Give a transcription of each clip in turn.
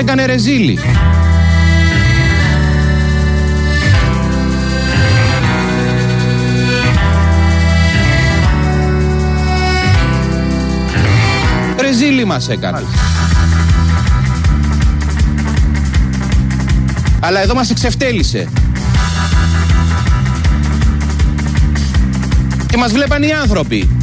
έκανε ρεζίλη. Ρεζίλη μας έκανε. Αλλά εδώ μας εξευτέλισε. Και μας βλέπαν οι άνθρωποι.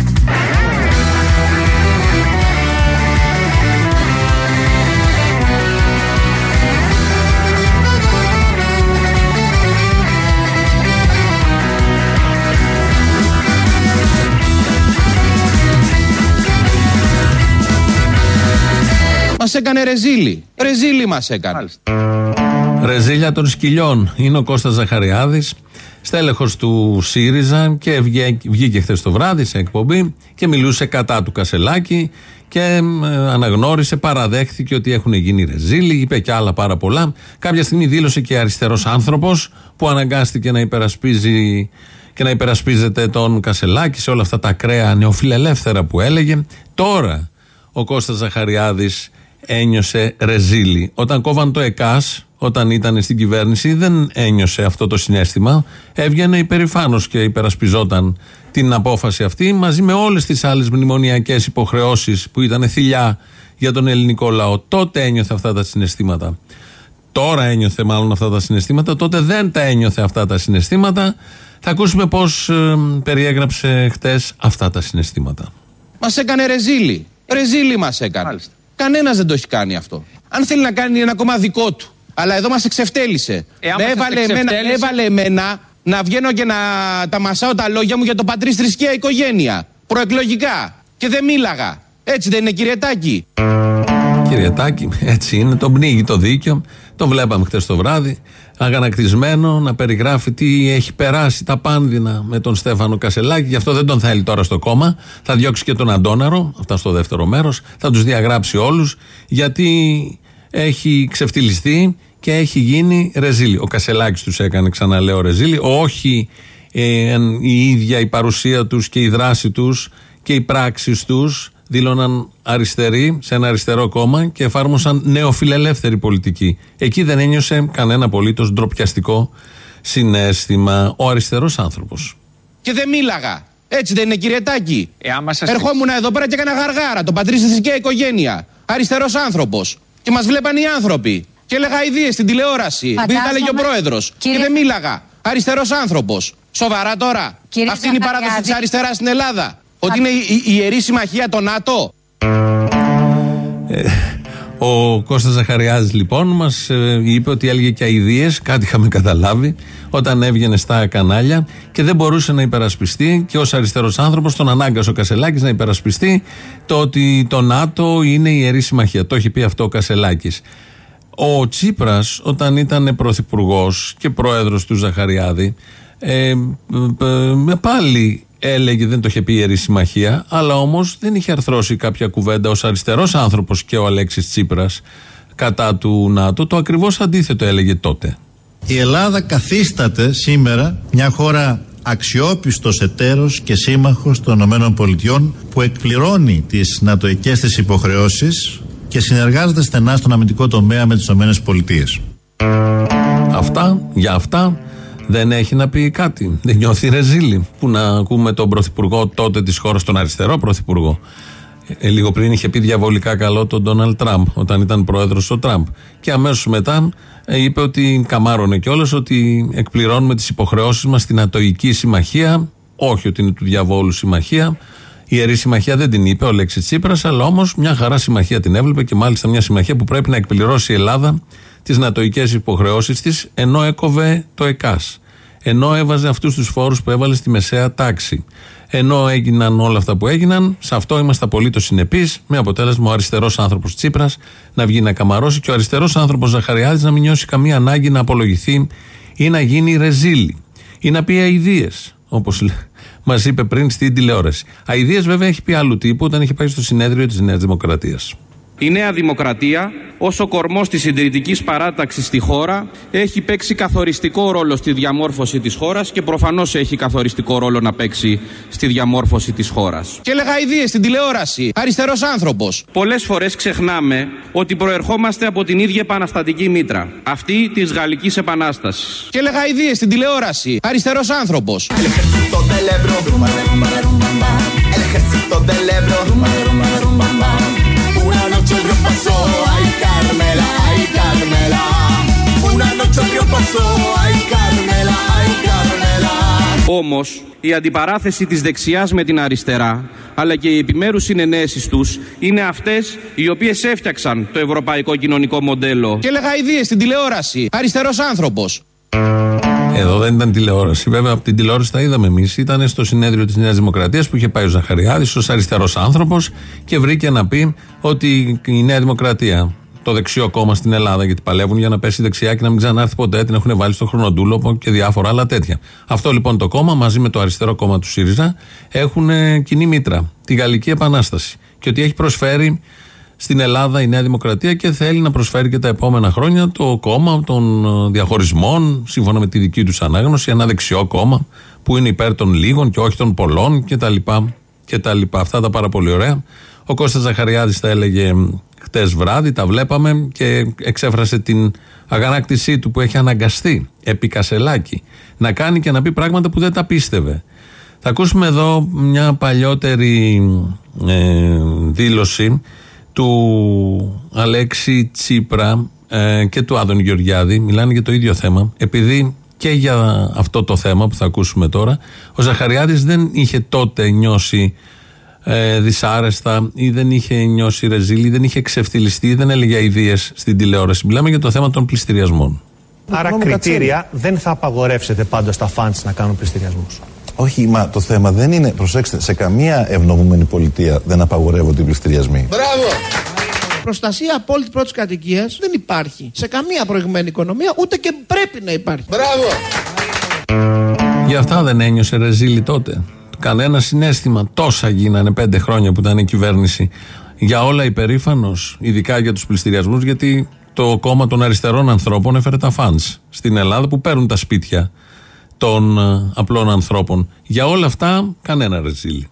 Έκανε ρεζίλι. Ρεζίλι μας έκανε. Ρεζίλια των σκυλιών. Είναι ο Κώστας Ζαχαριάδης, στέλεχος του ΣΥΡΙΖΑ και βγήκε χθες το βράδυ σε εκπομπή και μιλούσε κατά του Κασελάκη και αναγνώρισε, παραδέχθηκε ότι έχουν γίνει ρεζίλοι, είπε και άλλα πάρα πολλά. Κάποια στιγμή δήλωσε και αριστερός άνθρωπος που αναγκάστηκε να υπερασπίζει και να υπερασπίζεται τον Κασελάκη σε όλα αυτά τα ακραία νεοφιλελεύθερα που έλεγε. Τώρα ο Κώστας Ζαχαριάδης ένιωσε ρεζίλι. Όταν κόβαν το ΕΚΑΣ, όταν ήταν στην κυβέρνηση, δεν ένιωσε αυτό το συνέστημα. Έβγαινε υπερηφάνος και υπερασπιζόταν την απόφαση αυτή μαζί με όλες τις άλλες μνημονιακές υποχρεώσεις που ήταν θηλιά για τον ελληνικό λαό. Τότε ένιωθε αυτά τα συναισθήματα. Τώρα ένιωθε μάλλον αυτά τα συναισθήματα, τότε δεν τα ένιωθε αυτά τα συναισθήματα. Θα ακούσουμε πώς ε, περιέγραψε χτες αυτά τα συναισθήματα. Μας έκανε ρεζίλι. Ρεζίλι μας έκανε. Κανένας δεν το έχει κάνει αυτό. Αν θέλει να κάνει ένα κόμμα δικό του. Αλλά εδώ μας εξευτέλισε. Ε, με έβαλε, εμένα, έβαλε εμένα να βγαίνω και να τα μασάω τα λόγια μου για το πατρίς θρησκεία οικογένεια. Προεκλογικά. Και δεν μίλαγα. Έτσι δεν είναι, κυριετάκι. Κυριετάκι, έτσι είναι. Τον πνίγει το δίκιο. Το βλέπαμε χτε το βράδυ. Αγανακτισμένο να περιγράφει τι έχει περάσει τα πάνδυνα με τον Στέφανο Κασελάκη. Γι' αυτό δεν τον θέλει τώρα στο κόμμα. Θα διώξει και τον Αντόναρο, αυτά στο δεύτερο μέρος. Θα τους διαγράψει όλους. Γιατί έχει ξεφτυλιστεί και έχει γίνει ρεζίλι. Ο Κασελάκης τους έκανε, ξαναλέω, ρεζίλι. Όχι ε, η ίδια η παρουσία τους και η δράση τους και οι πράξεις τους δήλωναν αριστεροί σε ένα αριστερό κόμμα και εφάρμοσαν νεοφιλελεύθερη πολιτική. Εκεί δεν ένιωσε κανένα απολύτως ντροπιαστικό συνέστημα ο αριστερός άνθρωπος. Και δεν μίλαγα. Έτσι δεν είναι, κυριετάκι. Ε, Ερχόμουν εδώ πέρα και έκανα γαργάρα. Το πατρίστη και οικογένεια. Αριστερός άνθρωπος. Και μας βλέπαν οι άνθρωποι. Και έλεγα ιδέε στην τηλεόραση. Επειδή τα λέγει ο πρόεδρος. Και δεν μίλαγα. Αριστερός άνθρωπος. Σοβαρά τώρα. Κύριε Αυτή είναι η παράδοση της αριστεράς στην Ελλάδα. Ότι είναι η, η ιερή συμμαχία των ΝΑΤΟ. Ε, ο Κώστας Ζαχαριάδης λοιπόν μας ε, είπε ότι έλεγε και αηδίες, κάτι είχαμε καταλάβει όταν έβγαινε στα κανάλια και δεν μπορούσε να υπερασπιστεί και ως αριστερός άνθρωπος τον ανάγκασε ο Κασελάκης να υπερασπιστεί το ότι το ΝΑΤΟ είναι η ιερή συμμαχία. Το έχει πει αυτό ο Κασελάκης. Ο Τσίπρας όταν ήταν πρωθυπουργός και πρόεδρος του Ζαχαριάδη ε, ε, πάλι έλεγε, δεν το είχε πει η Ιερή Συμμαχία, αλλά όμως δεν είχε αρθρώσει κάποια κουβέντα ως αριστερός άνθρωπος και ο Αλέξης Τσίπρας κατά του ΝΑΤΟ. Το ακριβώς αντίθετο έλεγε τότε. Η Ελλάδα καθίσταται σήμερα μια χώρα αξιόπιστος εταίρος και σύμμαχος των ΗΠΑ που εκπληρώνει τις νατοικές της υποχρεώσεις και συνεργάζεται στενά στον αμυντικό τομέα με τις ΗΠΑ. Αυτά, για αυτά δεν έχει να πει κάτι. Δεν νιώθει ρεζίλη. Που να ακούμε τον πρωθυπουργό τότε της χώρας, τον αριστερό πρωθυπουργό. Ε, λίγο πριν είχε πει διαβολικά καλό τον Ντόναλτ Τραμπ, όταν ήταν πρόεδρος ο Τραμπ. Και αμέσως μετά ε, είπε ότι καμάρωνε κιόλας ότι εκπληρώνουμε τις υποχρεώσεις μας στην Ατοική Συμμαχία. Όχι ότι είναι του διαβόλου συμμαχία. Η Ιερή Συμμαχία δεν την είπε ο Λέξη Τσίπρας, αλλά όμως μια χαρά συμμαχία την έβλεπε και μάλιστα μια συμμαχία που πρέπει να εκπληρώσει η Ελλάδα τις νατοικέ υποχρεώσεις της, ενώ έκοβε το ΕΚΑΣ. Ενώ έβαζε αυτούς τους φόρους που έβαλε στη μεσαία τάξη. Ενώ έγιναν όλα αυτά που έγιναν, σε αυτό είμαστε απολύτως συνεπείς, με αποτέλεσμα ο αριστερός άνθρωπος Τσίπρας να βγει να καμαρώσει και ο αριστερός άνθρωπος Ζαχαριάδης να μην νιώσει καμία ανάγκη να απολογηθεί ή να γίνει ρεζίλη ή να πει αειδίε, όπως μας είπε πριν στην τηλεόραση. Αειδίε βέβαια έχει πει άλλου τύπου όταν είχε πάει στο συνέδριο της Νέας Δημοκρατίας. Η Νέα Δημοκρατία, όσο κορμός της συντηρητικής παράταξης στη χώρα, έχει παίξει καθοριστικό ρόλο στη διαμόρφωση της χώρας και προφανώς έχει καθοριστικό ρόλο να παίξει στη διαμόρφωση της χώρας. Και έλεγα ιδέε στην τηλεόραση. Αριστερός άνθρωπος. Πολλές φορές ξεχνάμε ότι προερχόμαστε από την ίδια επαναστατική μήτρα. Αυτή της Γαλλικής Επανάστασης. Και έλεγα ιδέε στην τηλεόραση. Αριστερό άνθρωπο. Όμως η αντιπαράθεση της δεξιάς με την αριστερά αλλά και οι επιμέρους συνενέσεις τους είναι αυτές οι οποίες έφτιαξαν το ευρωπαϊκό κοινωνικό μοντέλο. Και έλεγα ιδίες στην τηλεόραση. Αριστερός άνθρωπος. Εδώ δεν ήταν τηλεόραση. Βέβαια, από την τηλεόραση τα είδαμε εμείς. Ήταν στο συνέδριο της Νέας Δημοκρατίας που είχε πάει ο Ζαχαριάδης ως αριστερός άνθρωπος και βρήκε να πει ότι η Νέα Δημοκρατία, το δεξιό κόμμα στην Ελλάδα, γιατί παλεύουν για να πέσει δεξιά και να μην ξανάρθει ποτέ, την έχουν βάλει στο χρονοτούλοπο και διάφορα άλλα τέτοια. Αυτό λοιπόν το κόμμα μαζί με το αριστερό κόμμα του ΣΥΡΙΖΑ έχουν κοινή μήτρα, τη Γαλλική Επανάσταση. Και ότι έχει προσφέρει στην Ελλάδα η Νέα Δημοκρατία και θέλει να προσφέρει και τα επόμενα χρόνια το κόμμα των ε, διαχωρισμών, σύμφωνα με τη δική τους ανάγνωση, ένα δεξιό κόμμα που είναι υπέρ των λίγων και όχι των πολλών κτλ. λοιπά Αυτά τα πάρα πολύ ωραία. Ο Κώστας Ζαχαριάδης τα έλεγε χτες βράδυ, τα βλέπαμε και εξέφρασε την αγανάκτησή του που έχει αναγκαστεί επί Κασελάκη να κάνει και να πει πράγματα που δεν τα πίστευε. Θα ακούσουμε εδώ μια παλιότερη ε, δήλωση του Αλέξη Τσίπρα ε, και του Άδων Γεωργιάδη μιλάνε για το ίδιο θέμα επειδή και για αυτό το θέμα που θα ακούσουμε τώρα ο Ζαχαριάδης δεν είχε τότε νιώσει ε, δυσάρεστα ή δεν είχε νιώσει ρεζίλη, δεν είχε ξεφτυλιστεί, δεν έλεγε ιδέες στην τηλεόραση. Μιλάμε για το θέμα των πληστηριασμών. Άρα κριτήρια δεν θα απαγορεύσετε πάντα στα φαντς να κάνουν πληστηριασμούς. Όχι, μα το θέμα δεν είναι, προσέξτε, σε καμία ευνομούμενη πολιτεία δεν απαγορεύονται οι πληστηριασμοί. Μπράβο! Προστασία απόλυτη πρώτης κατοικίας δεν υπάρχει σε καμία προηγμένη οικονομία, ούτε και πρέπει να υπάρχει. Μπράβο! Γι' αυτά δεν ένιωσε ρεζίλη τότε. Κανένα συνέστημα. Τόσα γίνανε πέντε χρόνια που ήταν η κυβέρνηση. Για όλα υπερήφανος, ειδικά για τους πληστηριασμούς, γιατί το κόμμα των αριστερών ανθρώπων έφερε τα φαντς στην Ελλάδα που παίρνουν τα σπίτια των ε, απλών ανθρώπων. Για όλα αυτά, κανένα ρεζίλ.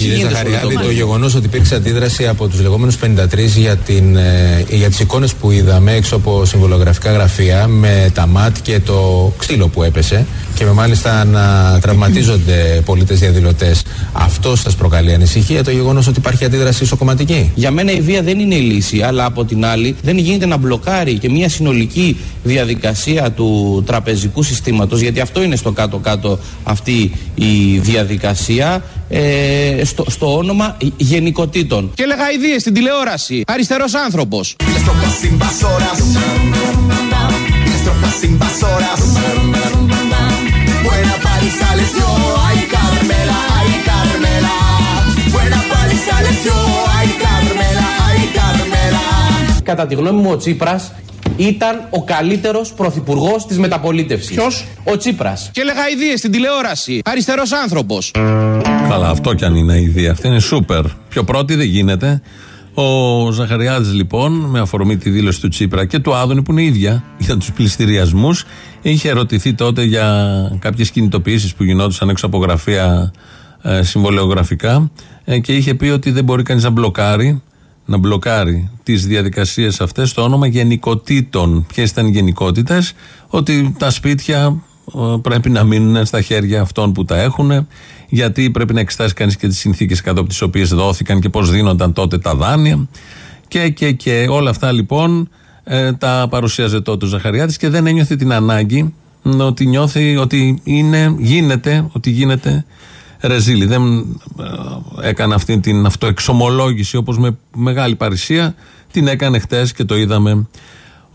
Κύριε Ζαχαριάδη, το γεγονός ότι υπήρξε αντίδραση από τους λεγόμενους 53 για, την, ε, για τις εικόνες που είδαμε έξω από συμβολογραφικά γραφεία με τα ΜΑΤ και το ξύλο που έπεσε και με μάλιστα να τραυματίζονται πολίτες διαδηλωτές. Αυτό σας προκαλεί ανησυχία, το γεγονός ότι υπάρχει αντίδραση ισοκομματική; Για μένα η βία δεν είναι η λύση, αλλά από την άλλη δεν γίνεται να μπλοκάρει και μια συνολική διαδικασία του τραπεζικού συστήματος, γιατί αυτό είναι στο κάτω-κάτω αυτή η διαδικασία. Ε, στο, στο όνομα γενικοτήτων. Και έλεγα ιδέες στην τηλεόραση. Αριστερός άνθρωπος. Κατά τη γνώμη μου ο Τσίπρας ήταν ο καλύτερος πρωθυπουργός της μεταπολίτευσης. Ποιος; Ο Τσίπρας. Και έλεγα ιδέε στην τηλεόραση. Αριστερός άνθρωπος. Καλά, αυτό κι αν είναι ιδέα. Αυτή είναι σούπερ. Πιο πρώτη δεν γίνεται. Ο Ζαχαριάδης λοιπόν, με αφορμή τη δήλωση του Τσίπρα και του Άδωνη που είναι ίδια για τους πληστηριασμούς, είχε ερωτηθεί τότε για κάποιες κινητοποιήσεις που γινόντουσαν έξω από γραφεία ε, συμβολεογραφικά ε, και είχε πει ότι δεν μπορεί κανείς να μπλοκάρει να μπλοκάρει τις διαδικασίες αυτές στο όνομα γενικοτήτων. Ποιες ήταν οι γενικότητες, ότι τα σπίτια ε, πρέπει να μείνουν στα χέρια αυτών που τα έχουν, γιατί πρέπει να εξετάσει κανείς και τις συνθήκες κάτω από τις οποίες δόθηκαν και πώς δίνονταν τότε τα δάνεια. Και, και, και όλα αυτά λοιπόν ε, τα παρουσίαζε τότε ο Ζαχαριάδης και δεν ένιωθε την ανάγκη ότι νιώθει ότι είναι, γίνεται, ότι γίνεται Ρεζίλη. Δεν ε, έκανε αυτή την αυτοεξομολόγηση όπως με μεγάλη παρησία την έκανε χτες και το είδαμε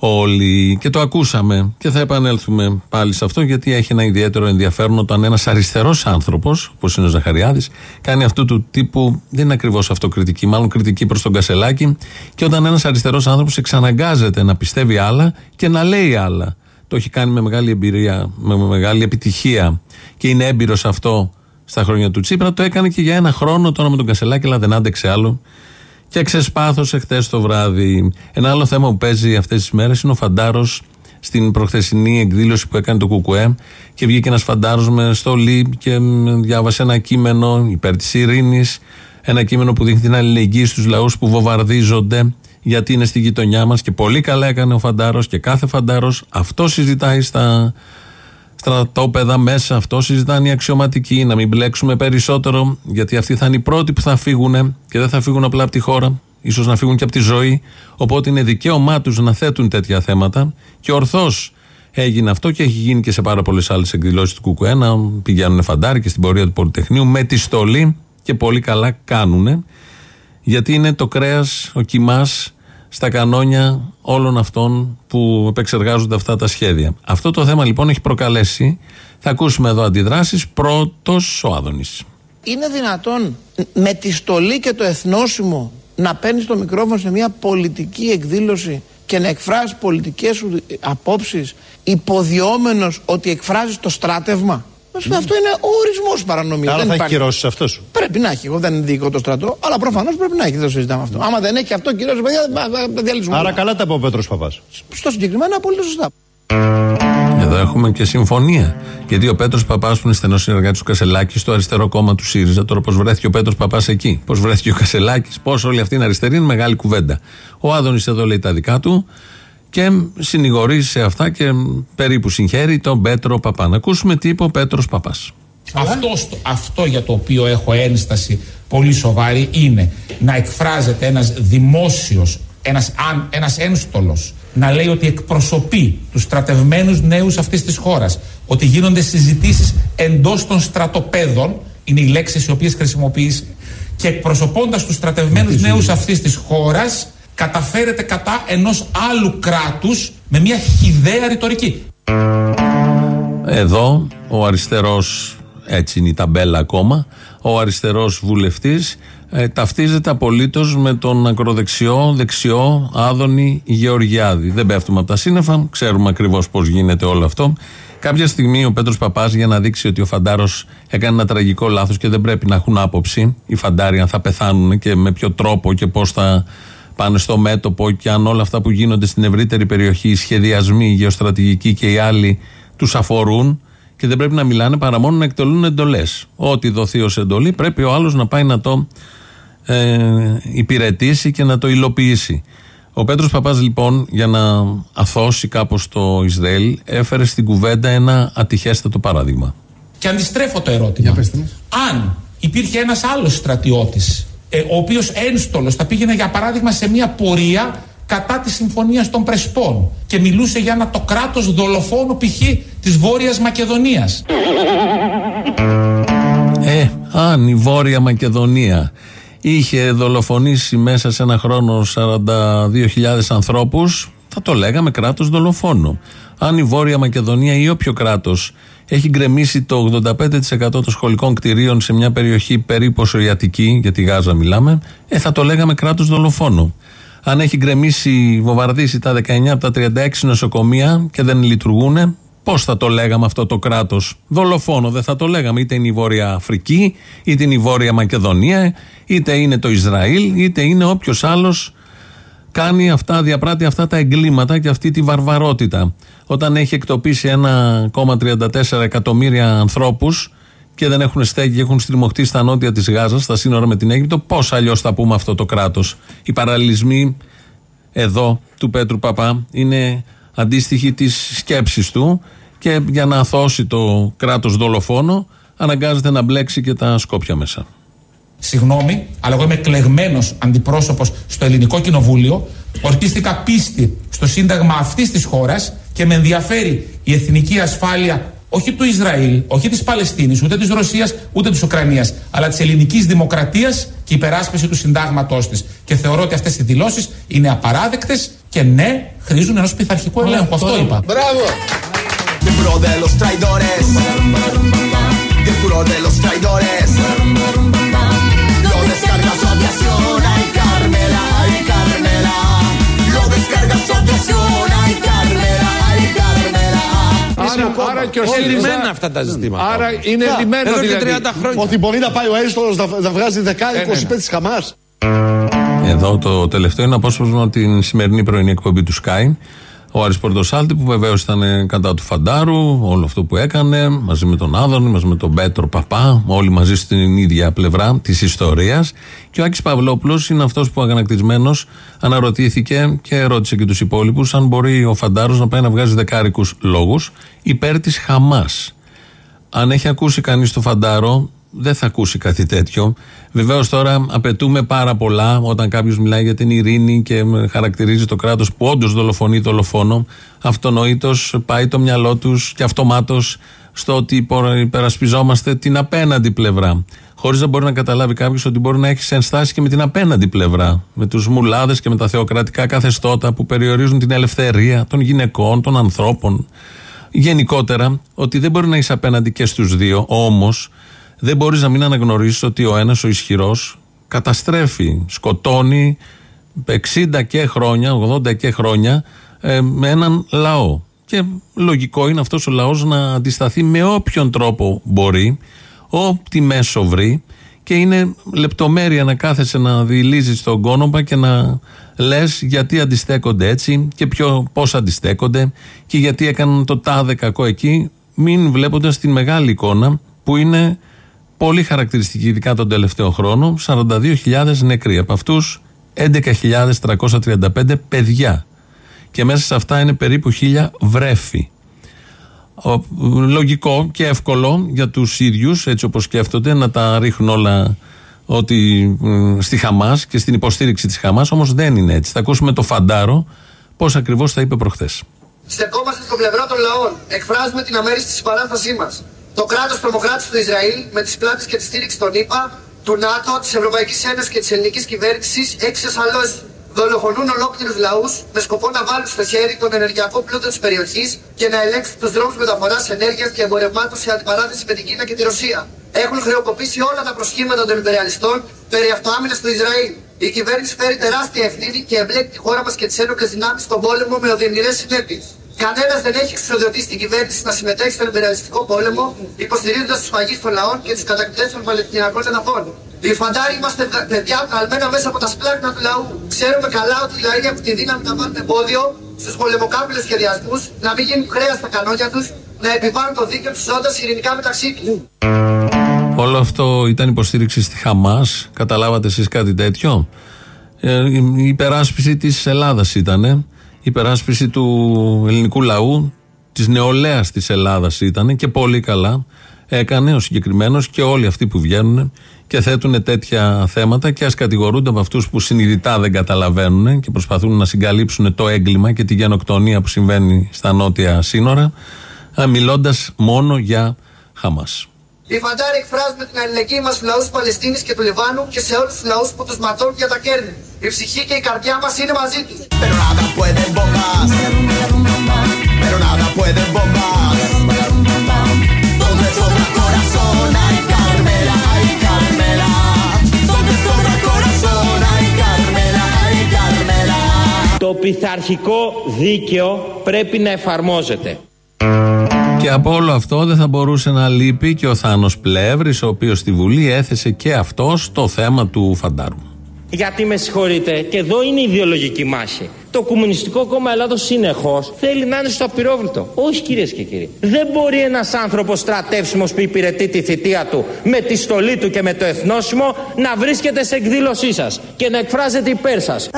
όλοι. Και το ακούσαμε. Και θα επανέλθουμε πάλι σε αυτό γιατί έχει ένα ιδιαίτερο ενδιαφέρον όταν ένας αριστερός άνθρωπος όπως είναι ο Ζαχαριάδης κάνει αυτού του τύπου, δεν είναι ακριβώς αυτοκριτική μάλλον κριτική προς τον Κασελάκη και όταν ένας αριστερός άνθρωπος εξαναγκάζεται να πιστεύει άλλα και να λέει άλλα. Το έχει κάνει με μεγάλη εμπειρία, με μεγάλη επιτυχία και είναι έμπειρος αυτό στα χρόνια του Τσίπρα. Το έκανε και για ένα χρόνο τώρα με τον Κασελάκη, αλλά δεν άντεξε άλλο και ξεσπάθωσε χτες το βράδυ. Ένα άλλο θέμα που παίζει αυτές τις μέρες είναι ο Φαντάρος στην προχθεσινή εκδήλωση που έκανε το ΚΚΕ και βγήκε ένας Φαντάρος με στολή και διάβασε ένα κείμενο υπέρ της ειρήνης. Ένα κείμενο που δείχνει την αλληλεγγύη στους λαούς που βομβαρδίζονται γιατί είναι στη γειτονιά μας και πολύ καλά έκανε ο Φαντάρος και κάθε Φαντάρος αυτό συζητάει στα στρατόπεδα μέσα. Αυτό συζητάνε οι αξιωματικοί. Να μην μπλέξουμε περισσότερο, γιατί αυτοί θα είναι οι πρώτοι που θα φύγουν και δεν θα φύγουν απλά από τη χώρα, ίσως να φύγουν και από τη ζωή. Οπότε είναι δικαίωμά τους να θέτουν τέτοια θέματα και ορθώς έγινε αυτό και έχει γίνει και σε πάρα πολλές άλλες εκδηλώσεις του ΚΚΕ να πηγαίνουν φαντάρι και στην πορεία του Πολυτεχνείου με τη στολή και πολύ καλά κάνουν. Γιατί είναι το κρέας, ο κοιμάς στα κανόνια όλων αυτών που επεξεργάζονται αυτά τα σχέδια. Αυτό το θέμα λοιπόν έχει προκαλέσει. Θα ακούσουμε εδώ αντιδράσεις. Πρώτος ο Άδωνης. Είναι δυνατόν με τη στολή και το εθνόσημο να παίρνεις το μικρόφωνο σε μια πολιτική εκδήλωση και να εκφράζεις πολιτικές σου απόψεις υποδιόμενος ότι εκφράζεις το στράτευμα; Mm. Αυτό είναι ο ορισμός παρανομίας. Άρα δεν θα έχει κυρώσεις αυτός σου. Πρέπει να έχει. Εγώ δεν δίκο το στρατό, αλλά προφανώς πρέπει να έχει. Δεν το συζητάμε αυτό. Άμα δεν έχει αυτό, κυρώσεις, παιδιά, θα διαλύσουμε. Άρα καλά τα είπε ο Πέτρος Παπάς. Στο συγκεκριμένο, απολύτω σωστά. Εδώ έχουμε και συμφωνία. Γιατί ο Πέτρος Παπάς, που είναι στενός συνεργάτης του Κασελάκη, στο αριστερό κόμμα του ΣΥΡΙΖΑ, τώρα πώς βρέθηκε ο Πέτρος Παπάς εκεί, πώς βρέθηκε ο Κασελάκης, πώς όλοι αυτοί είναι αριστεροί, είναι μεγάλη κουβέντα. Ο Άδωνης εδώ λέει τα δικά του και συνηγορεί σε αυτά και περίπου συγχαίρει τον Πέτρο Παπά. Να ακούσουμε τι είπε ο Πέτρος Παπάς. Αυτός, αυτό για το οποίο έχω ένσταση πολύ σοβαρή είναι να εκφράζεται ένας δημόσιος, ένας, ένας ένστολος να λέει ότι εκπροσωπεί τους στρατευμένους νέους αυτής της χώρας ότι γίνονται συζητήσεις εντός των στρατοπέδων είναι οι λέξεις οι οποίες χρησιμοποιείς και εκπροσωπώντας τους στρατευμένους νέους αυτής της χώρας καταφέρεται κατά ενός άλλου κράτους με μια χιδαία ρητορική. Εδώ ο αριστερός, έτσι είναι η ταμπέλα ακόμα, ο αριστερός βουλευτής ε, ταυτίζεται απολύτως με τον ακροδεξιό, δεξιό, άδωνη Γεωργιάδη. Δεν πέφτουμε από τα σύννεφα, ξέρουμε ακριβώς πώς γίνεται όλο αυτό. Κάποια στιγμή ο Πέτρος Παπάς για να δείξει ότι ο Φαντάρος έκανε ένα τραγικό λάθος και δεν πρέπει να έχουν άποψη οι Φαντάροι αν θα πεθάνουν και με ποιο τρόπο και πώς θα πάνε στο μέτωπο και αν όλα αυτά που γίνονται στην ευρύτερη περιοχή, οι σχεδιασμοί, οι γεωστρατηγικοί και οι άλλοι τους αφορούν και δεν πρέπει να μιλάνε παρά μόνο να εκτελούν εντολές. Ό,τι δοθεί ως εντολή πρέπει ο άλλος να πάει να το ε, υπηρετήσει και να το υλοποιήσει. Ο Πέτρος Παπάς λοιπόν για να αθώσει κάπως το Ισραήλ έφερε στην κουβέντα ένα ατυχέστατο παράδειγμα. Και αντιστρέφω το ερώτημα. Αν υπήρχε ένας άλλος στρατιώτης ε, ο οποίος ένστολος θα πήγαινε για παράδειγμα σε μια πορεία κατά της συμφωνίας των Πρεσπών και μιλούσε για ένα το κράτος δολοφόνο π.χ. της Βόρειας Μακεδονίας. Ε, αν η Βόρεια Μακεδονία είχε δολοφονήσει μέσα σε ένα χρόνο 42.000 ανθρώπους θα το λέγαμε κράτος δολοφόνο. Αν η Βόρεια Μακεδονία ή όποιο κράτος έχει γκρεμίσει το 85% των σχολικών κτηρίων σε μια περιοχή περίπου οσοριατική, για τη Γάζα μιλάμε, ε, θα το λέγαμε κράτος δολοφόνο. Αν έχει γκρεμίσει, βομβαρδίσει τα 19 από τα 36 νοσοκομεία και δεν λειτουργούν, πώς θα το λέγαμε αυτό το κράτος; Δολοφόνο δεν θα το λέγαμε. Είτε είναι η Βόρεια Αφρική, είτε είναι η Βόρεια Μακεδονία, είτε είναι το Ισραήλ, είτε είναι όποιος άλλος κάνει αυτά, διαπράττει αυτά τα εγκλήματα και αυτή τη βαρβαρότητα. Όταν έχει εκτοπίσει 1,34 εκατομμύρια ανθρώπους και δεν έχουν στέγη και έχουν στριμωχτεί στα νότια της Γάζας, στα σύνορα με την Αίγυπτο, πώς αλλιώς θα πούμε αυτό το κράτος. Οι παραλληλισμοί εδώ του Πέτρου Παπά είναι αντίστοιχοι της σκέψης του και για να αθώσει το κράτος δολοφόνο αναγκάζεται να μπλέξει και τα σκόπια μέσα. Συγγνώμη, αλλά εγώ είμαι εκλεγμένος αντιπρόσωπος στο ελληνικό κοινοβούλιο. Ορκίστηκα πίστη στο σύνταγμα αυτής της χώρας και με ενδιαφέρει η εθνική ασφάλεια όχι του Ισραήλ, όχι της Παλαιστίνης, ούτε της Ρωσίας, ούτε της Ουκρανίας, αλλά της ελληνικής δημοκρατίας και η υπεράσπιση του συντάγματός της. Και θεωρώ ότι αυτές οι δηλώσεις είναι απαράδεκτες και ναι, χρήζουν ενός πειθαρχικού ελέγχου. Αυτό είπα. Μπράβο! Άρα, άρα και ο είναι λυμμένα αυτά τα ζητήματα. Άρα είναι λυμμένο Εδώ και 30 δηλαδή. χρόνια. Ότι μπορεί να πάει ο έστωλος να, να βγάζει δεκάδικο Ε, ναι, ναι. υπέρ της Χαμάς. Εδώ το τελευταίο είναι απόσπασμα από την σημερινή πρωινή εκπομπή του Sky. Ο Άρης Πορτοσάλτη που βεβαίως ήταν κατά του Φαντάρου, όλο αυτό που έκανε, μαζί με τον Άδωνη, μαζί με τον Πέτρο Παπά, όλοι μαζί στην ίδια πλευρά της ιστορίας. Και ο Άκης Παυλόπουλος είναι αυτός που αγανακτισμένος αναρωτήθηκε και ρώτησε και τους υπόλοιπους αν μπορεί ο Φαντάρος να πάει να βγάζει δεκάρικους λόγους υπέρ της Χαμάς. Αν έχει ακούσει κανείς το Φαντάρο, δεν θα ακούσει κάτι τέτοιο. Βεβαίως τώρα απαιτούμε πάρα πολλά όταν κάποιος μιλάει για την ειρήνη και χαρακτηρίζει το κράτος που όντως δολοφονεί δολοφόνο. Αυτονοήτως πάει το μυαλό τους και αυτομάτως στο ότι υπερασπιζόμαστε την απέναντι πλευρά. Χωρίς να μπορεί να καταλάβει κάποιος ότι μπορεί να έχει ενστάσει και με την απέναντι πλευρά. Με τους μουλάδες και με τα θεοκρατικά καθεστώτα που περιορίζουν την ελευθερία των γυναικών, των ανθρώπων. Γενικότερα, ότι δεν μπορεί να είσαι απέναντι και στους δύο, όμως δεν μπορείς να μην αναγνωρίσεις ότι ο ένας, ο ισχυρός, καταστρέφει, σκοτώνει 60 και χρόνια, 80 και χρόνια ε, με έναν λαό. Και λογικό είναι αυτός ο λαός να αντισταθεί με όποιον τρόπο μπορεί, ό,τι μέσο βρει και είναι λεπτομέρεια να κάθεσαι να δηλίζεις τον κόνομα και να λες γιατί αντιστέκονται έτσι και ποιο, πώς αντιστέκονται και γιατί έκαναν το τάδε κακό εκεί μην βλέποντας την μεγάλη εικόνα που είναι πολύ χαρακτηριστική, ειδικά τον τελευταίο χρόνο, 42.000 νεκροί. Από αυτούς 11.335 παιδιά. Και μέσα σε αυτά είναι περίπου 1.000 βρέφη. Λογικό και εύκολο για τους ίδιους, έτσι όπως σκέφτονται, να τα ρίχνουν όλα ότι στη Χαμάς και στην υποστήριξη της Χαμάς, όμως δεν είναι έτσι. Θα ακούσουμε το Φαντάρο πώς ακριβώς θα είπε προχθές. Στεκόμαστε στο πλευρό των λαών. Εκφράζουμε την αμέριστη συμπαράστασή μας το κράτος τρομοκράτη του Ισραήλ με τις πλάτες και τη στήριξη των ΗΠΑ, του ΝΑΤΟ, της Ευρωπαϊκής Ένωσης και της ελληνικής κυβέρνησης έχει εξασφαλώσει. Δολοφονούν ολόκληρους λαούς με σκοπό να βάλουν στο χέρι τον ενεργειακό πλούτο της περιοχής και να ελέγξουν τους δρόμους μεταφοράς ενέργειας και εμπορευμάτων σε αντιπαράθεση με την Κίνα και τη Ρωσία. Έχουν χρεοκοπήσει όλα τα προσχήματα των υπεριαλιστών περί αυτοάμυνας του Ισραήλ. Η κυβέρνηση φέρει τεράστια ευθύνη και εμπλέκει τη χώρα μας και τις ένοπλες δυνάμεις στον πόλεμο με οδυνηρές συνέπειες. Κανένας δεν έχει εξοδοτήσει την κυβέρνηση να συμμετέχει στον υπεραλιστικό πόλεμο, υποστηρίζοντας τους φαγεί των λαών και τους κατακτητές των Παλαιστινιακών εδαφών. Οι φαντάροι είμαστε παιδιά βγαλμένα μέσα από τα σπλάχνα του λαού. Ξέρουμε καλά ότι οι λαοί έχουν τη δύναμη να βάλουν εμπόδιο στους πολεμοκάπηλε σχεδιασμούς, να μην γίνουν χρέας στα κανόνια τους, να επιβάλλουν το δίκαιο τους ζώντας ειρηνικά μεταξύ τους. Όλο αυτό ήταν υποστήριξη στη Χαμάς. Καταλάβατε εσείς κάτι τέτοιο; Ε, η υπεράσπιση της Ελλάδας ήταν υπεράσπιση του ελληνικού λαού, της νεολαίας της Ελλάδας ήταν και πολύ καλά έκανε ο συγκεκριμένος και όλοι αυτοί που βγαίνουν και θέτουν τέτοια θέματα και ας κατηγορούνται από αυτούς που συνειδητά δεν καταλαβαίνουν και προσπαθούν να συγκαλύψουν το έγκλημα και τη γενοκτονία που συμβαίνει στα νότια σύνορα, μιλώντας μόνο για Χαμάς. Οι φαντάροι εκφράζουμε την αλληλεγγύη μας στους λαούς της Παλαιστίνης και του Λιβάνου και σε όλους τους λαούς που τους ματώνουν για τα κέρδη. Η ψυχή και η καρδιά μας είναι μαζί τους. Το πειθαρχικό δίκαιο πρέπει να εφαρμόζεται. Και από όλο αυτό δεν θα μπορούσε να λείπει και ο Θάνος Πλεύρης, ο οποίος στη Βουλή έθεσε και αυτό το θέμα του Φαντάρου. Γιατί με συγχωρείτε, και εδώ είναι η ιδεολογική μάχη. Το Κομμουνιστικό Κόμμα Ελλάδος συνεχώς θέλει να είναι στο απειρόβλητο. Όχι κυρίες και κύριοι. Δεν μπορεί ένας άνθρωπος στρατεύσιμος που υπηρετεί τη θητεία του με τη στολή του και με το εθνόσημο να βρίσκεται σε εκδήλωσή σας και να εκφράζεται υπέρ σας.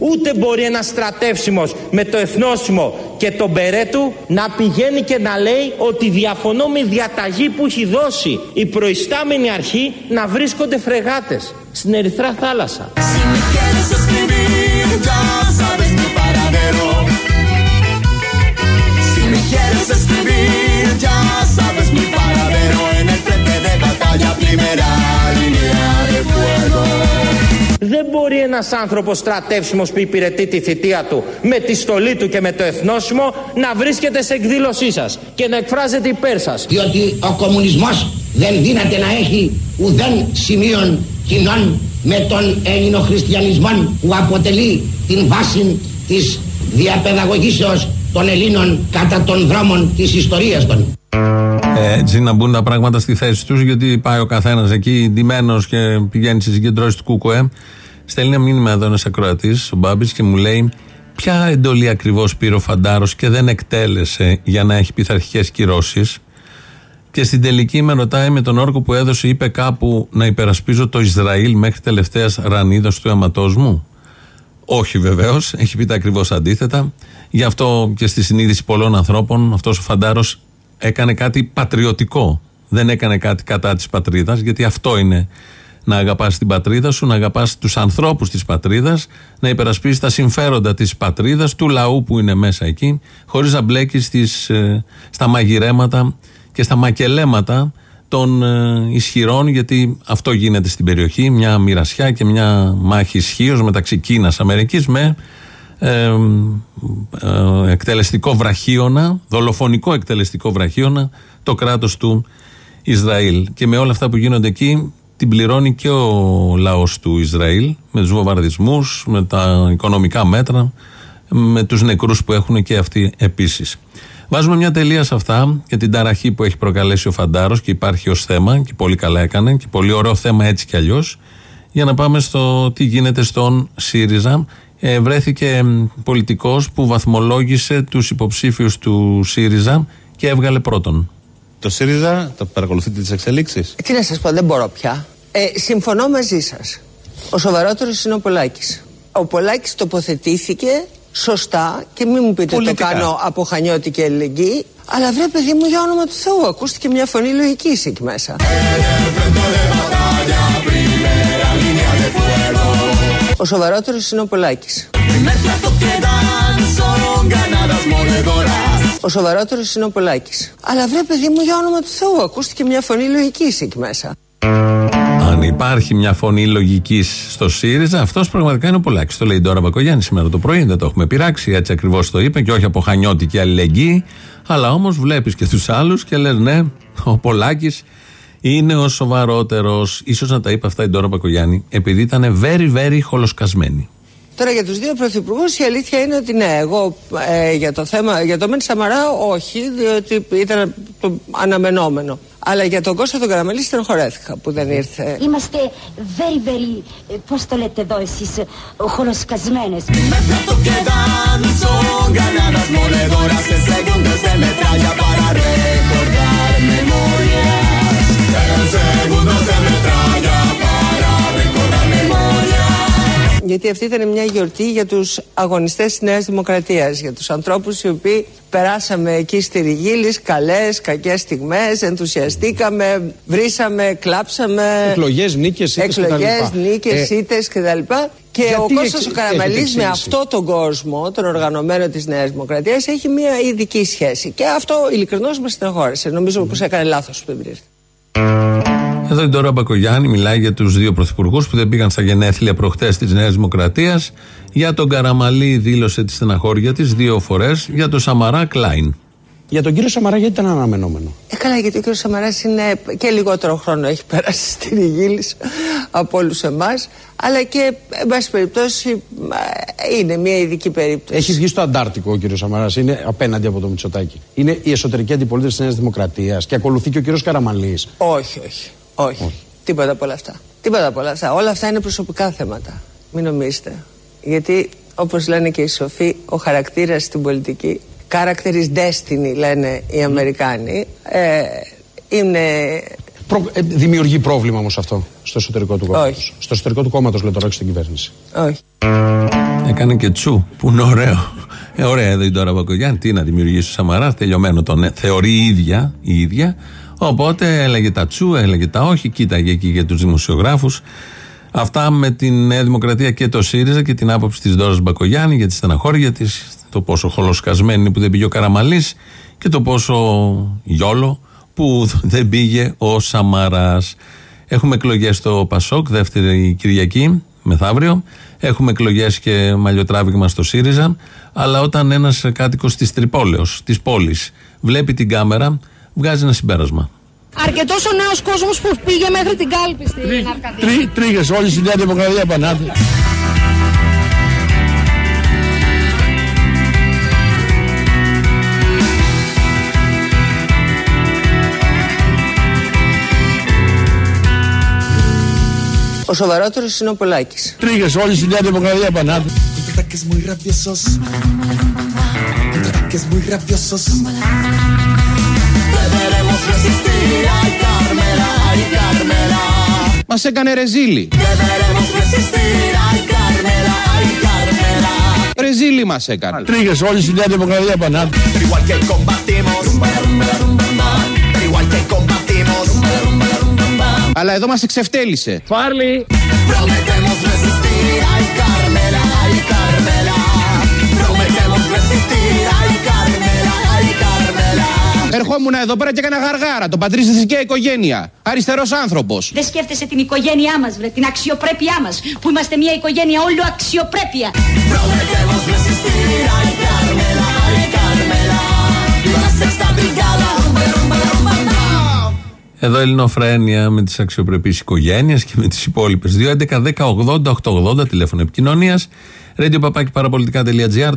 Ούτε μπορεί ένας στρατεύσιμος με το εθνόσημο και τον μπερέ του να πηγαίνει και να λέει ότι διαφωνώ με διαταγή που έχει δώσει η προϊστάμενη αρχή να βρίσκονται φρεγάτες στην Ερυθρά θάλασσα. Δεν μπορεί ένας άνθρωπος στρατεύσιμος που υπηρετεί τη θητεία του με τη στολή του και με το εθνόσημο να βρίσκεται σε εκδήλωσή σας και να εκφράζεται υπέρ σας. Διότι ο κομμουνισμός δεν δύναται να έχει ουδέν σημείων κοινών με τον Έλληνο χριστιανισμό που αποτελεί την βάση της διαπαιδαγωγήσεως των Ελλήνων κατά των δρόμων της ιστορίας των. Ε, έτσι να μπουν τα πράγματα στη θέση τους, γιατί πάει ο καθένας εκεί ντυμένος και πηγαίνει στι συγκεντρώσεις του ΚΚΕ. Στέλνει ένα μήνυμα εδώ ένας ακροατής, ο Μπάμπης, και μου λέει ποια εντολή ακριβώς πήρε ο Φαντάρος και δεν εκτέλεσε για να έχει πειθαρχικές κυρώσεις; Και στην τελική με ρωτάει με τον όρκο που έδωσε, είπε κάπου να υπερασπίζω το Ισραήλ μέχρι τελευταίας ρανίδα του αίματό μου. Όχι βεβαίως, έχει πει τα ακριβώς αντίθετα. Γι' αυτό και στη συνείδηση πολλών ανθρώπων αυτός ο Φαντάρος έκανε κάτι πατριωτικό. Δεν έκανε κάτι κατά της πατρίδας, γιατί αυτό είναι να αγαπάς την πατρίδα σου, να αγαπάς τους ανθρώπους της πατρίδας, να υπερασπίσεις τα συμφέροντα της πατρίδας, του λαού που είναι μέσα εκεί, χωρίς να μπλέκεις ε, στα μαγειρέματα και στα μακελέματα των ε, ισχυρών, γιατί αυτό γίνεται στην περιοχή, μια μοιρασιά και μια μάχη ισχύως μεταξύ Κίνας Αμερικής με ε, ε, εκτελεστικό βραχίωνα, δολοφονικό εκτελεστικό βραχίωνα, το κράτος του Ισραήλ. Και με όλα αυτά που γίνονται εκεί, την πληρώνει και ο λαός του Ισραήλ, με τους βομβαρδισμούς, με τα οικονομικά μέτρα, με τους νεκρούς που έχουν και αυτοί επίσης. Βάζουμε μια τελεία σε αυτά και την ταραχή που έχει προκαλέσει ο Φαντάρος και υπάρχει ως θέμα και πολύ καλά έκανε και πολύ ωραίο θέμα έτσι κι αλλιώς. Για να πάμε στο τι γίνεται στον ΣΥΡΙΖΑ. Ε, βρέθηκε πολιτικός που βαθμολόγησε τους υποψήφιους του ΣΥΡΙΖΑ και έβγαλε πρώτον. Το ΣΥΡΙΖΑ, το παρακολουθείτε τις εξελίξεις; Τι να σας πω, δεν μπορώ πια. Ε, συμφωνώ μαζί σας. Ο σοβαρότερος είναι ο Πολάκης. Ο Πολάκης τοποθετήθηκε σωστά και μην μου πείτε Πολιτικά. το κάνω από χανιώτικη αλληλεγγύη. Αλλά βρε παιδί μου για όνομα του Θεού, ακούστηκε μια φωνή λογική εκεί μέσα. Ο σοβαρότερος είναι ο Πολάκης. Ο σοβαρότερος είναι ο Πολάκης. Αλλά βρε παιδί μου για όνομα του Θεού, ακούστηκε μια φωνή λογική εκεί μέσα. Αν υπάρχει μια φωνή λογικής στο ΣΥΡΙΖΑ, αυτός πραγματικά είναι ο Πολάκης. Το λέει τώρα Μπακογιάννη σήμερα το πρωί, δεν το έχουμε πειράξει, έτσι ακριβώς το είπε και όχι από χανιώτικη αλληλεγγύη. Αλλά όμως βλέπεις και τους άλλους και λες, ναι, ο Πολάκης είναι ο σοβαρότερος. σω να τα είπε αυτά η Ντόρα Μπακογιάννη, επειδή ήταν very, very χολοσκασμένη. Τώρα για τους δύο πρωθυπουργούς η αλήθεια είναι ότι ναι, εγώ ε, για το θέμα, για το Μεν Σαμαρά όχι, διότι ήταν το αναμενόμενο. Αλλά για τον Κώστα τον Καραμελή στενοχωρέθηκα που δεν ήρθε. Είμαστε very, very, πώς το λέτε εδώ εσείς, χολοσκασμένε. Γιατί αυτή ήταν μια γιορτή για τους αγωνιστές της Νέας Δημοκρατίας, για τους ανθρώπους οι οποίοι περάσαμε εκεί στη Ριγίλης, καλές, κακές στιγμές, ενθουσιαστήκαμε, βρήσαμε, κλάψαμε. Εκλογές, νίκες, ήττες Εκλογές, νίκες, ε, ήττες κτλ. Και ο Κώστας ο Καραμαλής με αυτό τον κόσμο, τον οργανωμένο της Νέας Δημοκρατίας, έχει μια ειδική σχέση. Και αυτό ειλικρινώς μας στεναχώρησε. Νομίζω mm. πως έκανε λάθος που δεν εδώ η Ντόρα Μπακογιάννη μιλάει για τους δύο πρωθυπουργούς που δεν πήγαν στα γενέθλια προχτές της Νέας Δημοκρατίας. Για τον Καραμαλή δήλωσε τη στεναχώρια της δύο φορές. Για τον Σαμαρά Κλάιν. Για τον κύριο Σαμαρά γιατί ήταν αναμενόμενο; Ε, καλά, γιατί ο κύριος Σαμαράς είναι και λιγότερο χρόνο έχει περάσει στη Ριγίλη από όλους εμάς. Αλλά και, εν πάση περιπτώσει, είναι μια ειδική περίπτωση. Έχει βγει στο Αντάρτικο ο κύριος Σαμαράς. Είναι απέναντι από το Μητσοτάκι. Είναι η εσωτερική αντιπολίτευση της Νέας Δημοκρατίας και ακολουθεί και ο κύριος Καραμαλής. Όχι, όχι. Όχι. Όχι. Τίποτα από όλα αυτά. Τίποτα από όλα αυτά. Όλα αυτά είναι προσωπικά θέματα. Μην νομίζετε. Γιατί, όπως λένε και οι σοφοί, ο χαρακτήρας στην πολιτική, character is destiny, λένε οι Αμερικάνοι, ε, είναι. Προ, ε, δημιουργεί πρόβλημα όμως αυτό στο εσωτερικό του κόμματος. Στο εσωτερικό του κόμματος, λέω τώρα, όχι στην κυβέρνηση. Όχι. Έκανε και τσου, που είναι ωραίο. Ε, ωραία εδώ η Ντόρα Μπακογιάννη. Τι να δημιουργήσει ο Σαμαρά, τελειωμένο τον ε, θεωρεί η ίδια, η ίδια Οπότε έλεγε τα τσου, έλεγε τα όχι, κοίταγε εκεί για τους δημοσιογράφους. Αυτά με την Νέα Δημοκρατία και το ΣΥΡΙΖΑ και την άποψη της Δόρα Μπακογιάννη για τη στεναχώρια της, το πόσο χολοσκασμένη είναι που δεν πήγε ο Καραμαλής και το πόσο γιόλο που δεν πήγε ο Σαμαράς. Έχουμε εκλογές στο Πασόκ, δεύτερη Κυριακή, μεθαύριο. Έχουμε εκλογές και μαλλιοτράβηγμα στο ΣΥΡΙΖΑ. Αλλά όταν ένας κάτοικος της Τρυπόλεως, της πόλης, βλέπει την κάμερα, βγάζει ένα συμπέρασμα. Αρκετός ο νέος κόσμος που πήγε μέχρι την κάλπη στην Τρί, Αρκαδία. Τρίγες. Ο σοβαρότερος είναι ο Πολάκης. Τρίγες, όλοι στην Νέα Δημοκρατία πανάτε. muy rabiosos. muy. Μα η Καρμελά, έκανε ρεζίλι μας έκανε. Τρίγες όλοι στην Δημοκρατία Πανάτη και Αλλά εδώ μας εξεφτέλησε Φάρλι. Ερχόμουν εδώ πέρα και έκανα γαργάρα. Το πατρίς της θρησκεία οικογένεια. Αριστερός άνθρωπος. Δεν σκέφτεσαι την οικογένειά μας, βρε, την αξιοπρέπειά μας, που είμαστε μια οικογένεια όλο αξιοπρέπεια. Prometemos resistir, ay Carmela, ay Carmela. La sexta brigada. Rumba, rumba, rumba, rumba. Εδώ Ελληνοφρένια με τις αξιοπρεπείς οικογένειες και με τις υπόλοιπες. 2.11.10.80.880 τηλέφωνο επικοινωνίας. Radio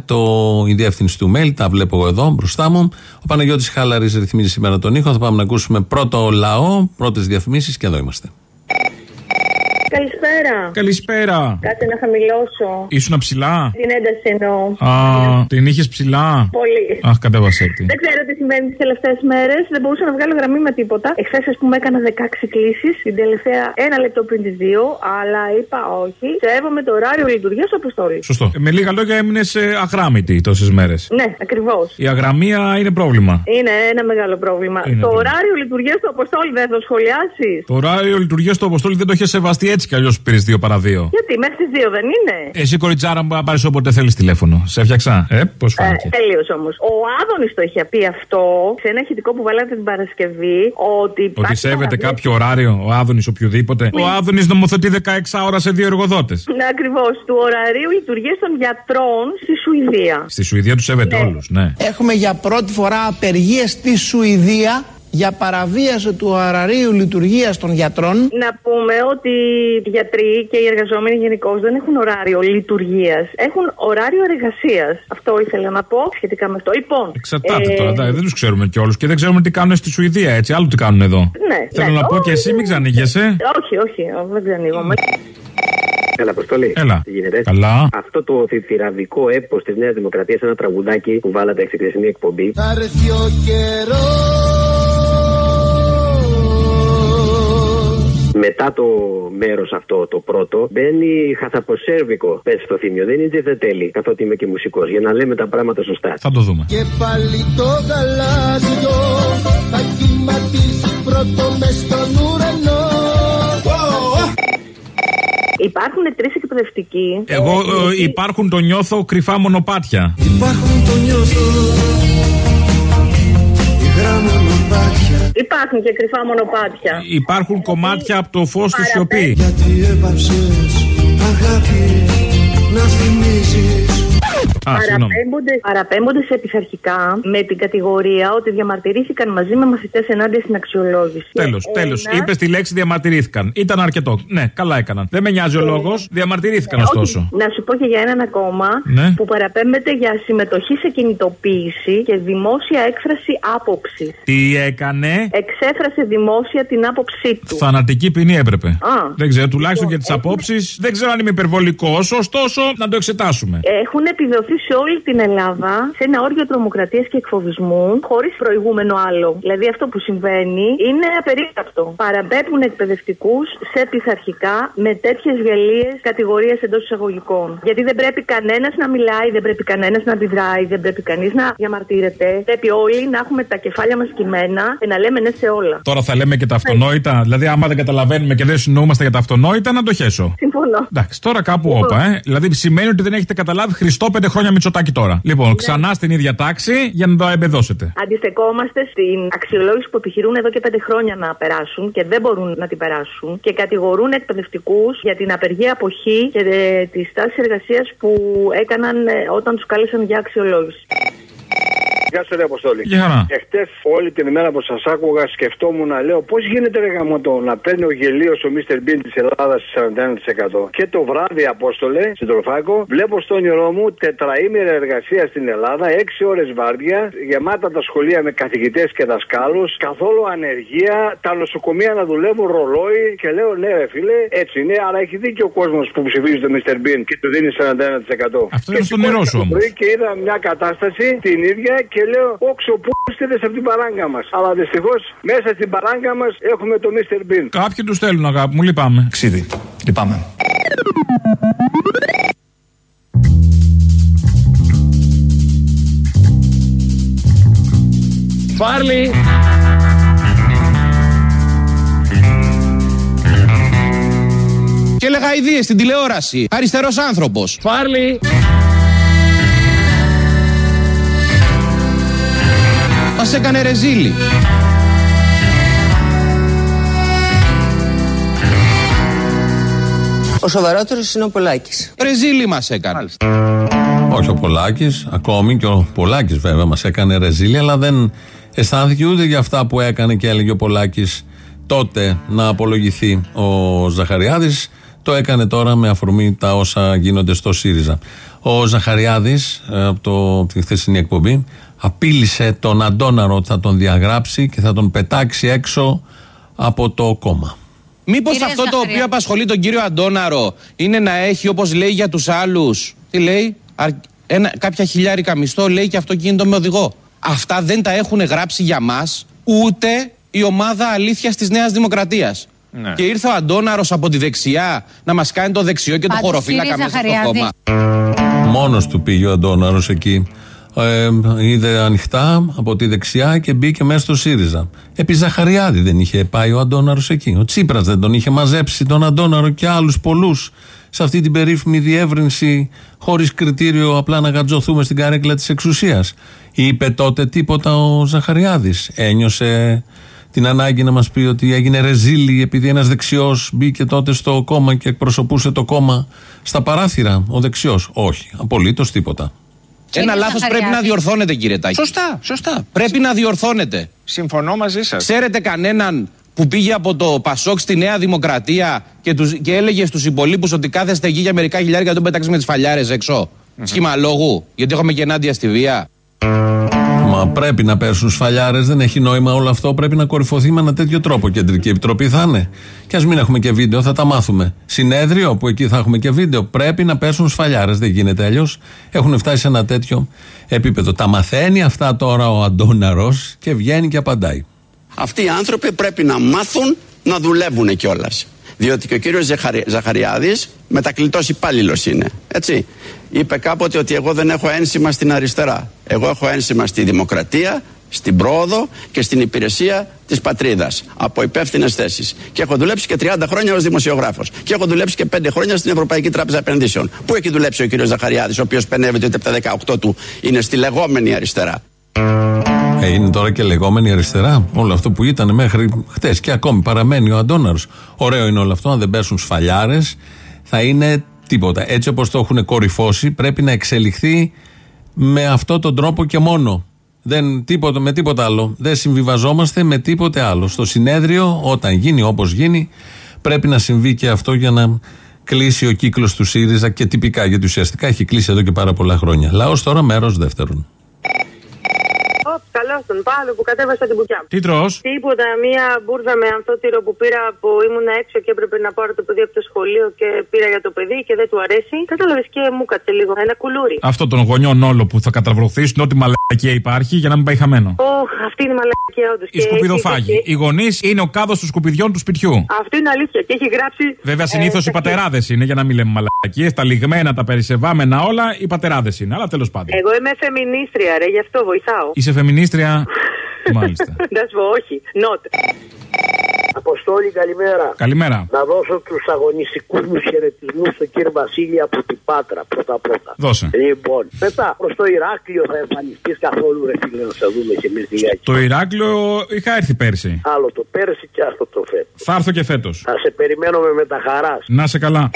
το η διεύθυνση του mail. Τα βλέπω εγώ εδώ μπροστά μου. Ο Παναγιώτης Χάλαρης ρυθμίζει σήμερα τον ήχο. Θα πάμε να ακούσουμε πρώτο λαό, πρώτες διαφημίσεις και εδώ είμαστε. Καλησπέρα. Καλησπέρα. Κάτσε να χαμηλώσω. Ήσουν ψηλά; Την ένταση εννοώ. Α, την είχες ψηλά; Πολύ. Αχ, κατέβασέ τη. Δεν ξέρω τι συμβαίνει τις τελευταίες μέρες. Δεν μπορούσα να βγάλω γραμμή με τίποτα. Εχθές, ας πούμε, έκανα 16 κλήσεις. Την τελευταία ένα λεπτό πριν τις 2. Αλλά είπα όχι. Σέβομαι το ωράριο λειτουργίας του Αποστόλη. Σωστό. Ε, με λίγα λόγια έμεινες αγράμμητη τόσες μέρες. Ναι, ακριβώς. Η αγραμμία είναι πρόβλημα. Είναι ένα μεγάλο πρόβλημα. Είναι το πρόβλημα. ωράριο λειτουργίας του Αποστόλη δεν θα το σχολιάσεις. Το ωράριο λειτουργίας του Αποστόλη δεν το είχε σεβαστεί έτσι κι αλλιώς πήρες 2 παρα 2. Γιατί μέχρι τις 2 δεν είναι; Εσύ κοριτσάρα μου να πάρεις όποτε θέλεις τηλέφωνο. Σε έφτιαξα. Ε, πώς φάνηκε. Ε, Τελείως όμως. Ο Άδωνης το είχε πει αυτό σε ένα ηχητικό που βάλατε την Παρασκευή ότι. Ότι υπάρχει σέβεται παραβίαση- κάποιο ωράριο, ο Άδωνης οποιοδήποτε. Ο Άδωνης νομοθετεί 16 ώρα σε δύο εργοδότες. Ναι, ακριβώς. Του ωραρίου λειτουργίας των γιατρών στη Σουηδία. Στη Σουηδία τους σέβεται όλους, ναι. Έχουμε για πρώτη φορά απεργίες στη Σουηδία για παραβίαση του αραρίου λειτουργίας των γιατρών. Να πούμε ότι οι γιατροί και οι εργαζόμενοι γενικώ δεν έχουν ωράριο λειτουργίας. Έχουν ωράριο εργασίας. Αυτό ήθελα να πω σχετικά με αυτό. Λοιπόν. Εξαρτάται ε, τώρα, δε- δεν τους ξέρουμε κιόλου και δεν ξέρουμε τι κάνουν στη Σουηδία, έτσι. Άλλο τι κάνουν εδώ. Ναι, Θέλω ναι. να πω και εσύ μην ξανήγεσαι. Όχι, όχι, όχι, δεν ξανοίγομαι. Έλα, Αποστολή. Έλα. Τι γίνεται. Καλά. Αυτό το θηραδικό έπος της Νέας Δημοκρατίας, ένα τραγουδάκι που βάλατε στη χθεσινή εκπομπή. Θα έρθει ο καιρός. Μετά το μέρος αυτό, το πρώτο, μπαίνει χαθαποσέρβικο. Πες στο θύμιο. Δεν είναι τζεφετέλη, καθότι είμαι και μουσικός, για να λέμε τα πράγματα σωστά. Θα το δούμε. Και πάλι το γαλάζιο θα κυματίσει πρώτο μες στον ουρανό. Υπάρχουν τρεις εκπαιδευτικοί. Εγώ ε, υπάρχουν το νιώθω κρυφά μονοπάτια. Υπάρχουν το νιώθω υγρά μονοπάτια Υπάρχουν και κρυφά μονοπάτια. Υπάρχουν κομμάτια από το φως στη σιωπή. Γιατί έπαψες αγάπη να θυμίζεις Α, συγγνώμη. Παραπέμπονται, παραπέμπονται σε πειθαρχικά με την κατηγορία ότι διαμαρτυρήθηκαν μαζί με μαθητές ενάντια στην αξιολόγηση. Τέλο, Και τέλος. ένα- Είπες τη λέξη διαμαρτυρήθηκαν. Ήταν αρκετό. Ναι, καλά έκαναν. Δεν με νοιάζει ο λόγος. Διαμαρτυρήθηκαν Όχι, ωστόσο. Να σου πω και για έναν ακόμα Ναι. που παραπέμπεται για συμμετοχή σε κινητοποίηση και δημόσια έκφραση άποψης. Τι έκανε; Εξέφρασε δημόσια την άποψή του. Θανατική ποινή έπρεπε. Α. Δεν ξέρω, τουλάχιστον για τις απόψεις. Δεν ξέρω αν είμαι υπερβολικός, ωστόσο να το εξετάσουμε. Έχουν επιδοθεί σε όλη την Ελλάδα σε ένα όργιο τρομοκρατίας και εκφοβισμού, χωρίς προηγούμενο άλλο. Δηλαδή αυτό που συμβαίνει είναι απερίγραπτο. Παραπέμπουν εκπαιδευτικούς σε πειθαρχικά με τέτοιες γελίες κατηγορίες εντός εισαγωγικών. Γιατί δεν πρέπει κανένας να μιλάει, δεν πρέπει κανένας να αντιδράει, δεν πρέπει κανείς να διαμαρτύρεται. Πρέπει όλοι να έχουμε τα κεφάλια μας κειμένα και να λέμε ναι σε όλα. Τώρα θα λέμε και τα αυτονόητα. Δηλαδή, άμα δεν καταλαβαίνουμε και δεν συνοούμαστε για τα αυτονόητα, να το χέσω. Συμφωνώ. Εντάξει, τώρα κάπου όπα, ε. Δηλαδή σημαίνει ότι δεν έχετε καταλάβει Χριστό πέντε χρόνια Μητσοτάκη τώρα. Λοιπόν, ξανά στην ίδια τάξη για να το εμπεδώσετε. Αντιστεκόμαστε στην αξιολόγηση που επιχειρούν εδώ και πέντε χρόνια να περάσουν και δεν μπορούν να την περάσουν και κατηγορούν εκπαιδευτικούς για την απεργία αποχή και ε, της τάση εργασίας που έκαναν ε, όταν τους κάλεσαν για αξιολόγηση. Γεια σου, ρε Αποστόλη. Γεια χαρά. Εχθές, όλη την ημέρα που σας άκουγα, σκεφτόμουν να λέω πώς γίνεται ρε γαμότο να παίρνει ο γελίος ο Μίστερ Μπιν της Ελλάδας 41%. Και το βράδυ, Απόστολε, στην Τροφάκο, βλέπω στο όνειρό μου τετραήμερη εργασία στην Ελλάδα, 6 ώρες βάρδια, γεμάτα τα σχολεία με καθηγητές και δασκάλους, καθόλου ανεργία, τα νοσοκομεία να δουλεύουν ρολόι και λέω ναι, ρε φίλε, έτσι είναι, αλλά έχει δίκιο ο κόσμος που ψηφίζει το Μίστερ Μπιν και του δίνει 41%. Αυτό είναι στο νερό σου όμως. Και είδα μια κατάσταση την ίδια και λέω, όξο που στείλε από την παράγκα μας. Αλλά δυστυχώς μέσα στην παράγκα μας έχουμε το Mr. Bean. Κάποιοι τους στέλνουν, αγάπη μου, λυπάμαι. Ξίδι. Λυπάμαι. Φάρλι! Και έλεγα ιδίες στην τηλεόραση. Αριστερός άνθρωπος. Φάρλι! Μας έκανε ρεζίλι. Ο σοβαρότερος είναι ο Πολάκης. Ρεζίλι μας έκανε. Όχι ο Πολάκης, ακόμη και ο Πολάκης βέβαια μας έκανε ρεζίλια, αλλά δεν αισθάνθηκε ούτε για αυτά που έκανε και έλεγε ο Πολάκης τότε να απολογηθεί ο Ζαχαριάδης. Το έκανε τώρα με αφορμή τα όσα γίνονται στο ΣΥΡΙΖΑ. Ο Ζαχαριάδης, από, το, από τη χθεσινή εκπομπή, απείλησε τον Αντώναρο ότι θα τον διαγράψει και θα τον πετάξει έξω από το κόμμα. Μήπως Κύριε αυτό το Ζαχαριά. οποίο απασχολεί τον κύριο Αντώναρο είναι να έχει, όπως λέει για τους άλλους, τι λέει, αρ- ένα, κάποια χιλιάρικα μισθό, λέει και αυτοκίνητο με οδηγό. Αυτά δεν τα έχουν γράψει για μας ούτε η ομάδα αλήθειας της Νέας Δημοκρατίας. Ναι. Και ήρθε ο Αντώναρος από τη δεξιά να μας κάνει το δεξιό και το Πάντως, χωροφύλακα κύριε μέσα στο Ζαχαριάδη, κόμμα. Μόνος του πήγε ο Αντώναρος εκεί. Ε, είδε ανοιχτά από τη δεξιά και μπήκε μέσα στο ΣΥΡΙΖΑ. Επί Ζαχαριάδη δεν είχε πάει ο Αντώναρος εκεί. Ο Τσίπρας δεν τον είχε μαζέψει τον Αντώναρο και άλλους πολλούς σε αυτή την περίφημη διεύρυνση χωρίς κριτήριο απλά να γατζωθούμε στην καρέκλα της εξουσίας. Είπε τότε τίποτα ο Ζαχαριάδης. Ένιωσε την ανάγκη να μας πει ότι έγινε ρεζίλη επειδή ένας δεξιός μπήκε τότε στο κόμμα και εκπροσωπούσε το κόμμα στα παράθυρα. Ο δεξιός. Όχι. Απολύτως τίποτα. Ένα λάθος πρέπει Ζαχαριάδη. να διορθώνεται, κύριε Τάκη. Σωστά, σωστά. Πρέπει να διορθώνεται. Συμφωνώ μαζί σας. Ξέρετε κανέναν που πήγε από το Πασόκ στη Νέα Δημοκρατία και, τους, και έλεγε στους υπολείπους ότι κάθεστε εκεί για μερικά χιλιάρια και τον πέταξε με τις φαλιάρες έξω; Σχήμα λόγου. Γιατί έχουμε και ενάντια στη βία. Μα πρέπει να πέσουν σφαλιάρες, δεν έχει νόημα όλο αυτό. Πρέπει να κορυφωθεί με ένα τέτοιο τρόπο. Κεντρική επιτροπή θα είναι. Και ας μην έχουμε και βίντεο, θα τα μάθουμε. Συνέδριο που εκεί θα έχουμε και βίντεο. Πρέπει να πέσουν σφαλιάρες. Δεν γίνεται αλλιώς. Έχουν φτάσει σε ένα τέτοιο επίπεδο. Τα μαθαίνει αυτά τώρα ο Αντώναρος και βγαίνει και απαντάει. Αυτοί οι άνθρωποι πρέπει να μάθουν να δουλεύουν κιόλας. Διότι και ο κύριος Ζαχαριάδης μετακλητός υπάλληλος είναι. Έτσι. Είπε κάποτε ότι εγώ δεν έχω ένσημα στην αριστερά. Εγώ έχω ένσημα στη δημοκρατία, στην πρόοδο και στην υπηρεσία της πατρίδας. Από υπεύθυνες θέσεις. Και έχω δουλέψει και 30 χρόνια ως δημοσιογράφος. Και έχω δουλέψει και 5 χρόνια στην Ευρωπαϊκή Τράπεζα Επενδύσεων. Πού έχει δουλέψει ο κύριος Ζαχαριάδης, ο οποίος πενεύεται ότι από τα 18 του είναι στη λεγόμενη αριστερά; Ε, είναι τώρα και λεγόμενη αριστερά. Όλο αυτό που ήταν μέχρι χτες και ακόμη παραμένει ο Αντώναρος. Ωραίο είναι όλο αυτό. Αν δεν πέσουν σφαλιάρες, θα είναι τίποτα. Έτσι όπως το έχουν κορυφώσει, πρέπει να εξελιχθεί με αυτόν τον τρόπο και μόνο. Δεν, τίποτα, με τίποτα άλλο. Δεν συμβιβαζόμαστε με τίποτε άλλο. Στο συνέδριο, όταν γίνει όπως γίνει, πρέπει να συμβεί και αυτό για να κλείσει ο κύκλος του ΣΥΡΙΖΑ και τυπικά, γιατί ουσιαστικά έχει κλείσει εδώ και πάρα πολλά χρόνια. Λαός τώρα, μέρος δεύτερον. Καλώς τον πάλι που κατέβασα την μπουκιά μου. Τι τρως; Τίποτα, μία μπουρδα με αμφότυρο που πήρα που ήμουν έξω και έπρεπε να πάρω το παιδί από το σχολείο και πήρα για το παιδί και δεν του αρέσει. Κατάλαβες και μου κάτσε λίγο. Ένα κουλούρι. Αυτό των γονιών όλο που θα καταβροχθήσουν ό,τι μαλακία υπάρχει για να μην πάει χαμένο. Ωχ, αυτή είναι η μαλακία όντως. Οι σκουπιδοφάγοι. Οι γονείς είναι ο κάδος των σκουπιδιών του σπιτιού. Αυτό είναι αλήθεια και έχει γράψει. Βέβαια, συνήθως ε, οι πατεράδες είναι, για να μην λέμε μαλακίες. Τα λιγμένα, τα περισεβάμενα όλα, οι πατεράδες είναι. Αλλά τέλος πάντων. Εγώ είμαι φεμινίστρια, ρε, γι' αυτό βοηθάω. Είσαι φεμινίστρια; Μάλιστα. Να σου πω, όχι. Νότ. Αποστόλη, καλημέρα. Καλημέρα. Να δώσω τους αγωνιστικούς μου χαιρετισμούς στον κύριο Βασίλη από την Πάτρα πρώτα-πρώτα. Δώσε. Λοιπόν, μετά προς το Ηράκλειο θα εμφανιστείς καθόλου, ρε φίλε, να σε δούμε και εμείς λιγάκι. Το Ηράκλειο είχα έρθει πέρσι. Άλλο το πέρσι και αυτό το φέτος. Θα έρθω και φέτος. Θα σε περιμένουμε με τα χαρά. Να σε καλά.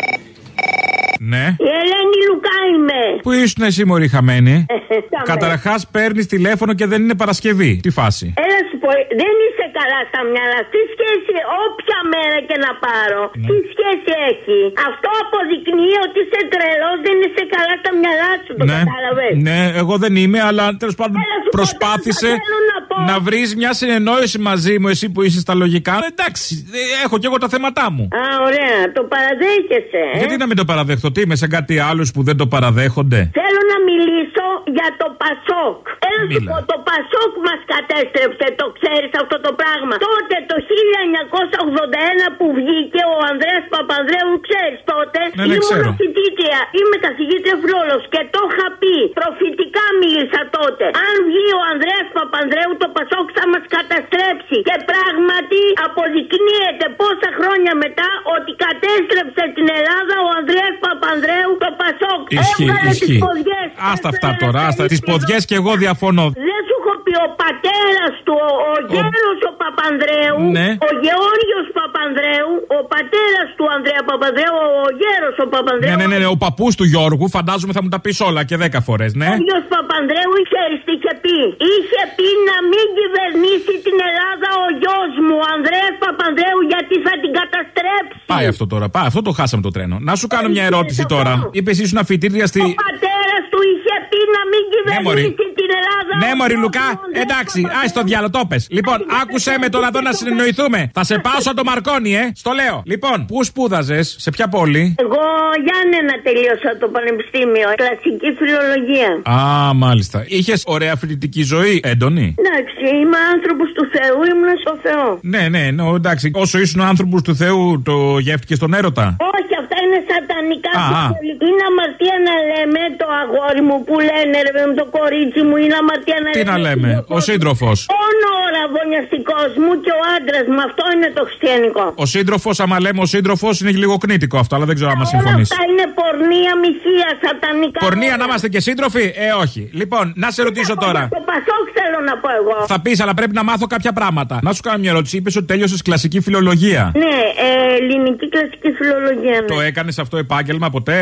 Ναι. Η Ελένη Λουκά είμαι. Πού ήσουν εσύ, Μωρή χαμένη; Κάμε. Καταρχάς παίρνεις τηλέφωνο και δεν είναι Παρασκευή. Τι φάση; Έλα σου πω, δεν είσαι καλά στα μυαλά. Τι σχέση, όποια μέρα και να πάρω, τι σχέση έχει. Αυτό αποδεικνύει ότι είσαι τρελός, δεν είσαι καλά στα μυαλά σου. Το ναι, κατάλαβες; ναι, εγώ δεν είμαι, αλλά τέλος πάντων προσπάθησε θέλω να πω. να βρεις μια συνεννόηση μαζί μου, εσύ που είσαι στα λογικά. Εντάξει, ε, έχω κι εγώ τα θέματά μου. Α, ωραία, το παραδέχεσαι. ε; Γιατί να μην το παραδεχτώ, τι είμαι σε κάτι άλλους που δεν το παραδέχονται; Θέλω να μιλήσω για το Πασόκ. Έλα σου Μίλα. πω, το Πασόκ μας κατέστρεψε, το ξέρεις αυτό το πράγμα; Τότε το 1981 που βγήκε ο Ανδρέας Παπανδρέου, ξέρεις τότε. Ναι, ναι, ήμουν ξέρω. φοιτήτρια, είμαι καθηγήτρια φιλόλογος και το είχα πει. Προφητικά μίλησα τότε. Αν βγει ο Ανδρέας Παπανδρέου, το Πασόκ θα μας καταστρέψει. Και πράγματι αποδεικνύεται πόσα χρόνια μετά ότι κατέστρεψε την Ελλάδα ο Ανδρέας Παπανδρέου το Πασόκ. Ισχύει, Έβγαλε τις ισχύει. ποδιές. Άστα αυτά τώρα, άστα. Τις ποδιές και εγώ διαφωνώ. Δεν σου έχω πει ο πατέρας του, ο, ο γέρος ο Παπανδρέου, Ναι. ο Γεώργιος Παπανδρέου, ο πατέρας του Ανδρέα Παπανδρέου, ο γέρος ο Παπανδρέου. Ναι, ναι, ναι, ναι, ο παππούς του Γιώργου, φαντάζομαι θα μου τα πεις όλα και δέκα φορές, ναι. Ο Γιος Παπανδρέου ξέρεις τι είχε πει. Είχε πει να μην κυβερνήσει την Ελλάδα ο γιος μου, ο Ανδρέας Παπανδρέου, γιατί θα την καταστρέψει. Πάει αυτό τώρα, πάει. Αυτό το χάσαμε το τρένο. Να σου κάνω μια ερώτηση τώρα. Είπες ήσουν φοιτήτρια στη. Ο πατέρας του είχε πει να μην Μωρή. κυβερνήσει την Ελλάδα. Ναι, ο Μωρή γιος Λουκά, μου, ο Ανδρέας εντάξει, Παπανδρέου. άι στο διάλογο, το πες. Λοιπόν, άκουσε με τώρα εδώ να συνεννοηθούμε. Θα σε πάω σαν το Μαρκόνι, ε. Στο λέω. Λοιπόν, πού σπούδαζες, σε ποια πόλη; Εγώ Γιάννενα τελείωσα το πανεπιστήμιο, κλασική φιλολογία. Α, μάλιστα. Είχες ωραία φοιτητική ζωή, έντονη; Εντάξει, είμαι άνθρωπος του Θεού, ήμουν στο Θεό. Ναι, ναι, ναι, εντάξει. Όσο ήσουν άνθρωπος του Θεού, το γεύτηκες στον έρωτα; Όχι, αυτά είναι σατανικά Α, α. συμβολικά. Είναι αμαρτία να λέμε το αγόρι μου που λένε ρε με το κορίτσι μου, είναι αμαρτία να Τι να λέμε, ο σύντροφος. Μόνο ο ραβωνιαστικός μου και ο άντρας μου, αυτό είναι το χριστιανικό. Ο σύντροφος, άμα λέμε ο σύντροφος, είναι λίγο κνήτικο αυτό, αλλά δεν ξέρω άμα Όλα συμφωνείς. αυτά είναι πορνεία, μοιχεία, σατανικά. Πορνεία όλα. να είμαστε και σύντροφοι, ε, όχι. Λοιπόν, να σε ρωτήσω τώρα. Το Πασόκ θέλω να πω εγώ. Θα πεις, αλλά πρέπει να μάθω κάποια πράγματα. Να σου κάνω μια ερώτηση. Είπες ότι τέλειωσες κλασική φιλολογία. Ναι, ε, ελληνική κλασική φιλολογία. Ναι. Το έκανες αυτό επάγγελμα ποτέ;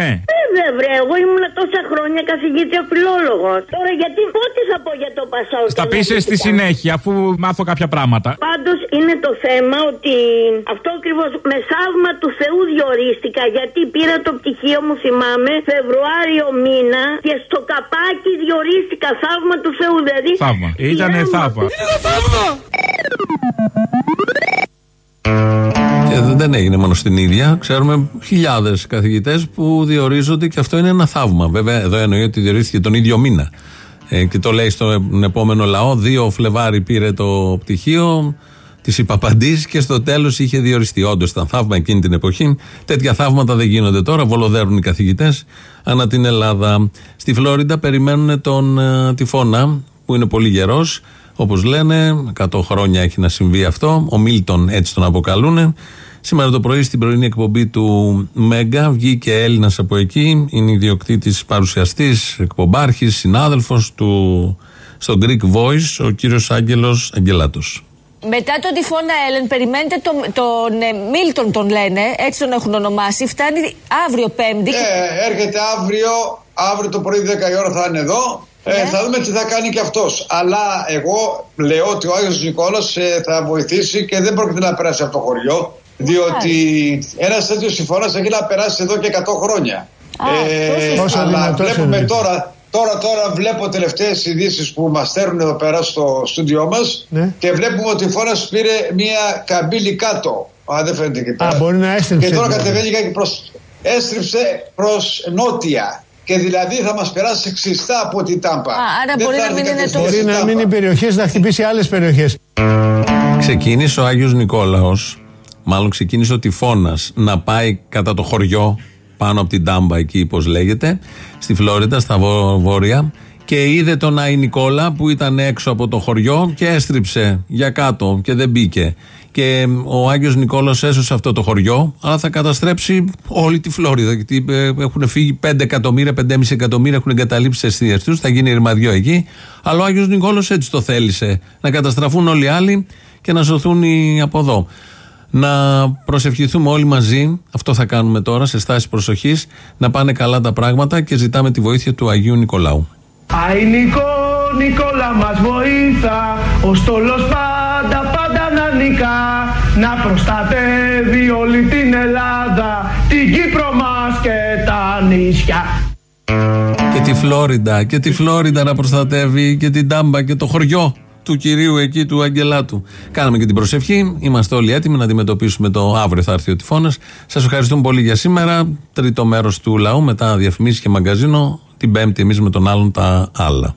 Βέβαια, βρε, εγώ ήμουν τόσα χρόνια καθηγήτρια φιλόλογος. Τώρα γιατί πότε θα πω για το Πασόκ. Θα πεις στη συνέχεια, αφού μάθω κάποια πράγματα. Πάντως είναι το θέμα ότι αυτό ακριβώς με θαύμα του Θεού διορίστηκα γιατί πήρα το πτυχίο μου, θυμάμαι, Φεβρουάριο μήνα και στο καπάκι διορίστηκα θαύμα του Θεού. Δηλαδή. Θαύμα. Ήτανε θαύμα. Και δεν- δεν έγινε μόνο στην ίδια. Ξέρουμε χιλιάδες καθηγητές που διορίζονται και αυτό είναι ένα θαύμα. Βέβαια, εδώ εννοεί ότι διορίστηκε τον ίδιο μήνα. Ε, και το λέει στον επόμενο λαό. 2 Φλεβάρι πήρε το πτυχίο, της υπαπαντής και στο τέλος είχε διοριστεί. Όντως ήταν θαύμα εκείνη την εποχή. Τέτοια θαύματα δεν γίνονται τώρα. Βολοδέρουν οι καθηγητές ανά την Ελλάδα. Στη Φλόριντα περιμένουν τον ε, τυφώνα που είναι πολύ γερός. Όπως λένε, 100 χρόνια έχει να συμβεί αυτό. Ο Μίλτον έτσι τον αποκαλούν. Σήμερα το πρωί στην πρωινή εκπομπή του Μέγκα βγήκε Έλληνας από εκεί. Είναι ιδιοκτήτης, παρουσιαστής, εκπομπάρχης, συνάδελφος του στο Greek Voice, ο κύριος Άγγελος Αγγελάτος. Μετά τον τυφώνα Έλεν, περιμένετε τον, τον ε, Μίλτον τον λένε, έτσι τον έχουν ονομάσει. Φτάνει αύριο Πέμπτη. και- Ε, έρχεται αύριο, αύριο το πρωί 10 η ώρα θα είναι εδώ. Ε, θα δούμε τι θα κάνει και αυτός. Αλλά εγώ λέω ότι ο Άγιος Νικόλας ε, θα βοηθήσει και δεν πρόκειται να περάσει από το χωριό. Διότι ένας τέτοιος συμφωνάς έχει να περάσεις εδώ και 100 χρόνια. Ε, τόσο αλλά δυνατός βλέπουμε είναι. τώρα, τώρα, τώρα βλέπω τελευταίες ειδήσεις που μας στέλνουν εδώ πέρα στο στούντιό μας Ναι. και βλέπουμε ότι η Φώνας πήρε μια καμπύλη κάτω. Α, δεν φαίνεται εκεί πέρα. Α, μπορεί να έστριψε, Και τώρα δηλαδή. κατεβαίνει και προς, έστριψε προς νότια. Και δηλαδή θα μας περάσει ξιστά από την Τάμπα. άρα Δεν μπορεί θα να έρθει μην είναι κατευθείαν Μπορεί στην να Τάμπα. μείνει περιοχές, να χτυπήσει άλλες περιοχές. Ξεκίνησε ο Άγιος Νικόλαος, μάλλον ξεκίνησε ο τυφώνας, να πάει κατά το χωριό, πάνω από την Τάμπα εκεί όπως λέγεται, στη Φλόριντα, στα βο- βόρεια, και είδε τον Άι Νικόλα που ήταν έξω από το χωριό και έστριψε για κάτω και δεν μπήκε. Και ο Άγιος Νικόλαος έσωσε αυτό το χωριό, αλλά θα καταστρέψει όλη τη Φλόριδα. Γιατί ε, έχουν φύγει 5 εκατομμύρια, 5,5 εκατομμύρια έχουν εγκαταλείψει τις αιστείες τους, θα γίνει ρημαδιό εκεί. Αλλά ο Άγιος Νικόλαος έτσι το θέλησε. Να καταστραφούν όλοι οι άλλοι και να σωθούν οι από εδώ. Να προσευχηθούμε όλοι μαζί. Αυτό θα κάνουμε τώρα σε στάση προσοχής. Να πάνε καλά τα πράγματα και ζητάμε τη βοήθεια του Αγίου Νικολάου. Αϊ Νικό, Νικόλα μας βοήθα Ο στόλος πάντα πάντα να νικά Να προστατεύει όλη την Ελλάδα Την Κύπρο μας και τα νησιά Και τη Φλόριντα, και τη Φλόριντα να προστατεύει και την Τάμπα και το χωριό του κυρίου εκεί του Αγγελάτου. Κάναμε και την προσευχή. Είμαστε όλοι έτοιμοι να αντιμετωπίσουμε το αύριο θα έρθει ο τυφώνας. Σας ευχαριστούμε πολύ για σήμερα. Τρίτο μέρος του λαού μετά διαφημίσεις και μαγκαζίνο. Την Πέμπτη εμείς με τον άλλον τα άλλα.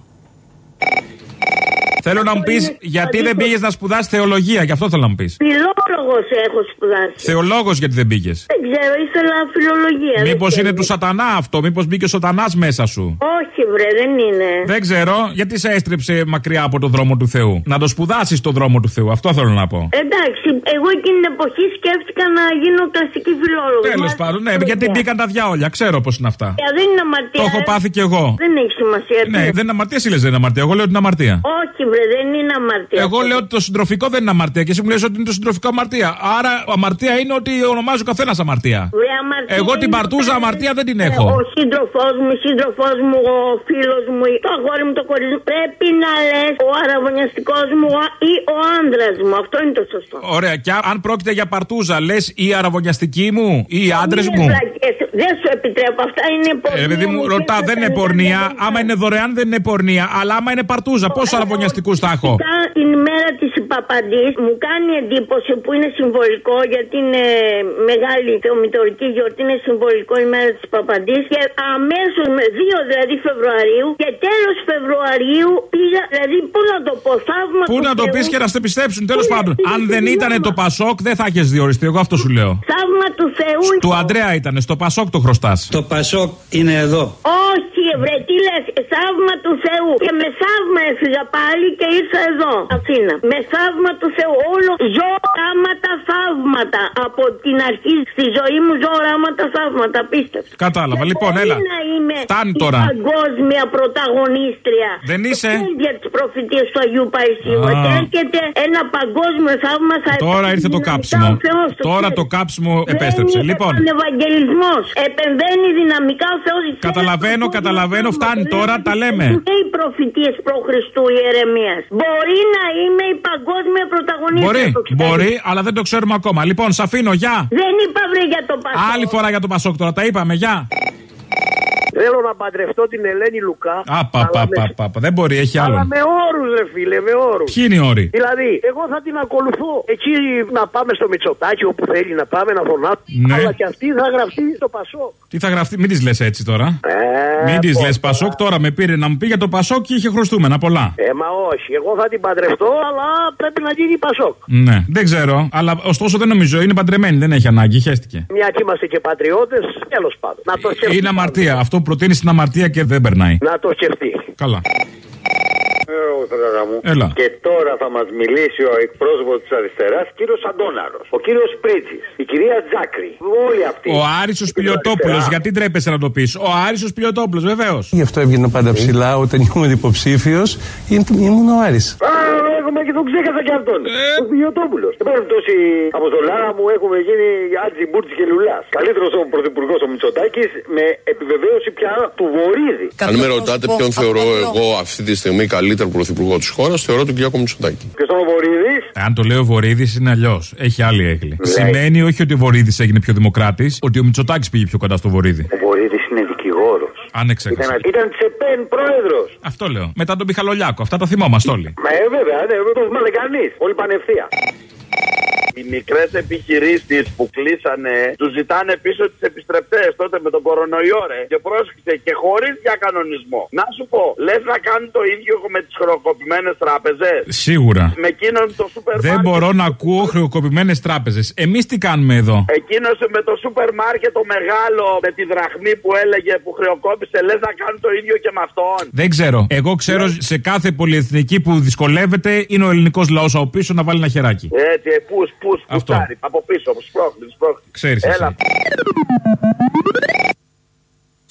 Θέλω να μου πεις γιατί δεν πήγες να σπουδάσεις θεολογία, γι' αυτό θέλω να μου πεις. Φιλόλογο έχω σπουδάσει. Θεολόγος γιατί δεν πήγε. Δεν ξέρω, ήθελα φιλολογία. δεν Μήπως ξέρω. είναι του σατανά αυτό, μήπως μπήκε ο σατανάς μέσα σου; Όχι, βρε, δεν είναι. Δεν ξέρω, γιατί σε έστρεψε μακριά από τον δρόμο του Θεού; Να το σπουδάσεις τον δρόμο του Θεού, αυτό θέλω να πω. Εντάξει, εγώ εκείνη την εποχή σκέφτηκα να γίνω κλασική φιλόλογος. Τέλος πάντων, ναι, γιατί μπήκαν τα διάολια, ξέρω πώς είναι αυτά. Δεν είναι αμαρτία. Το έχω πάθει κι εγώ. Δεν έχει σημασία. Ναι, δεν είναι αμαρτία, ή λες δεν είναι αμαρτία. Εγώ λέω ότι είναι αμαρτία. Όχι, βρε, δεν είναι αμαρτία. Εγώ λέω ότι το συντροφικό δεν είναι αμαρτία και εσύ μου λες ότι είναι το συντροφικό αμαρτία. Άρα αμαρτία είναι ότι ονομάζει ο καθένας αμαρτία. Βρε, αμαρτία Εγώ την είναι παρτούζα όταν αμαρτία δεν την Ε, έχω. Ο σύντροφός μου, η σύντροφός μου, ο φίλος μου, το αγόρι μου, το κορίτσι μου. Πρέπει να λες ο αραβωνιαστικός μου ή ο άντρας μου. Αυτό είναι το σωστό. Ωραία, και αν πρόκειται για παρτούζα, λες η αραβωνιαστική μου ή οι άντρες Είναι μου; βλακές. Δεν σου επιτρέπω. Αυτά είναι πορνεία. Ε, παιδί μου, και ρωτά, δεν είναι πορνεία. Άμα είναι δωρεάν, δεν είναι πορνεία. Αλλά άμα είναι παρτούζα, πόσου αραβωνιαστικού θα έχω; Φυσικά, την ημέρα της Παπαντής μου κάνει εντύπωση που είναι συμβολικό γιατί είναι μεγάλη θεομητορική γιορτή, είναι συμβολικό η μέρα της Παπαντής. Και αμέσως με 2 δηλαδή Φεβρουαρίου και τέλος Φεβρουαρίου πήγα, δηλαδή πού να το πω, θαύμα Πού του να το Θεού. πεις και να σε πιστέψουν, τέλος Πού να πάντων. το Αν πεις, δεν τι ήταν νόημα. το Πασόκ, δεν θα έχει διοριστεί. Εγώ αυτό σου λέω. Θαύμα του Θεού. Του Αντρέα ήταν, στο Πασόκ το χρωστάς. Το Πασόκ είναι εδώ. Όχι, βρε, τι λες, θαύμα του Θεού. Και με θαύμα έφυγα πάλι και ήρθα εδώ, Αθήνα. Με θαύμα του Θεού. Όλο ζω οράματα θαύματα. Από την αρχή στη ζωή μου ζω οράματα θαύματα. Πίστευτο. Κατάλαβα. Λοιπόν, Μπορεί έλα. να είμαι Φτάνει η τώρα. παγκόσμια πρωταγωνίστρια. Δεν είσαι; Για τι προφητείε του Αγίου Παϊσίου. Α. Και έρχεται ένα παγκόσμιο θαύμα. Θα Τώρα ήρθε το επενδύει κάψιμο. δυναμικά ο Θεός, το Τώρα ξέρεις. το κάψιμο Δεν επέστρεψε. είναι Λοιπόν, Ευαγγελισμό. Επεμβαίνει δυναμικά ο Θεός. καταλαβαίνω, καταλαβαίνω, φτάνει τώρα, τα λέμε. Και οι προφητείες προ Χριστού Ιερεμία. Μπορεί να είμαι η παγκόσμια πρωταγωνίστρια. Μπορεί, το ξέρεις. μπορεί, αλλά δεν το ξέρουμε ακόμα. Λοιπόν, σ' αφήνω, γεια. Δεν είπα βρε για το Πασόκ. Άλλη φορά για το Πασόκ τώρα, τα είπαμε, γεια. Θέλω να παντρευτώ την Ελένη Λουκά. Α, πα, αλλά πα, με- πα, πα, πα. Δεν μπορεί, έχει Αλλά άλλον. με όρους, ρε φίλε, με όρους. Ποιοι είναι οι όροι; Δηλαδή, εγώ θα την ακολουθώ. Εκεί να πάμε στο Μητσοτάκι όπου θέλει να πάμε να φωνάξουμε. Ναι. Αλλά και αυτή θα γραφτεί στο Πασό. Τι θα γραφτεί, μην της λες έτσι τώρα. Ε, Μην της πω, λες Πασόκ, τώρα με πήρε να μου πει για το Πασόκ και είχε χρωστούμενα πολλά. Ε, μα όχι. Εγώ θα την παντρευτώ, αλλά πρέπει να γίνει Πασόκ. Ναι, δεν ξέρω, αλλά ωστόσο δεν νομίζω, είναι παντρεμένη, δεν έχει ανάγκη, χαίστηκε. Μια και είμαστε και πατριώτες, τέλος πάντων. Να το σκεφτεί. Είναι αμαρτία. Αυτό που προτείνει είναι αμαρτία και δεν περνάει. Να το σκεφτεί. Καλά. μου. Έλα. Και τώρα θα μας μιλήσει ο εκπρόσωπος της αριστεράς, κύριος Αντώναρος. Ο κύριος Πρίτση. Η κυρία Τζάκρη. Όλοι αυτοί. Ο Άρισος Πιλιοτόπουλος, γιατί τρέπεσαι να το πεις; Ο Άρισος Πιλιοτόπουλος, βεβαίως. Γι' αυτό έβγαινα πάντα ψηλά όταν ήμουν υποψήφιος. Ήμουν ο Άρης. Α, έχουμε και τον ξέχασα και αυτόν. Ο Πιλιοτόπουλο. Εν πάση περιπτώσει, από το Λάρα μου έχουμε γίνει Άτζι Μπούρτζ και Λουλάς. Καλύτερος ο πρωθυπουργός ο Μητσοτάκης με επιβεβαίωση πια του Βορύδη. Αν με ρωτάτε ποιον θεωρώ εγώ αυτή τη στιγμή καλύτερο πρωθυπουργό της χώρας, θεωρώ τον Κυριάκο Μητσοτάκη. Και στον Βορύδης; Αν το λέει ο Βορύδης είναι αλλιώς. Έχει άλλη έγκλη. Σημαίνει όχι ότι ο Βορύδης έγινε πιο δημοκράτης, ότι ο Μητσοτάκης πήγε πιο κοντά στο Βορύδη. Ο Βορύδης είναι δικηγόρος. Αν εξέχασα. Ήταν, ήταν τη ΕΠΕΝ πρόεδρος. Αυτό λέω. Μετά τον Πιχαλολιάκο. Αυτά τα θυμόμαστε όλοι. Μα ε, βέβαια, ναι, δεν το θυμάται κανείς. Όλοι πάνε ευθεία. Οι μικρές επιχειρήσεις που κλείσανε, τους ζητάνε πίσω τις επιστρεπτές τότε με τον κορονοϊό, ρε. Και πρόσεξε και χωρίς διακανονισμό. Να σου πω, λες να κάνουν το ίδιο με τις χρεοκοπημένες τράπεζες; Σίγουρα. Με εκείνον το σούπερ Δεν μάρκετ. μπορώ να ακούω χρεοκοπημένες τράπεζες. Εμείς τι κάνουμε εδώ; Εκείνος με το σούπερ μάρκετ το μεγάλο με τη δραχμή που έλεγε που χρεοκόπησε, λες να κάνουν το ίδιο και με αυτόν; Δεν ξέρω. Εγώ ξέρω σε κάθε πολυεθνική που δυσκολεύεται είναι ο ελληνικός λαός από πίσω να βάλει ένα χεράκι. Έτσι, πού, πού, που σκουστάρει από πίσω, σπρώχνει, σπρώχνει. Ξέρεις. Έλα. Εσύ.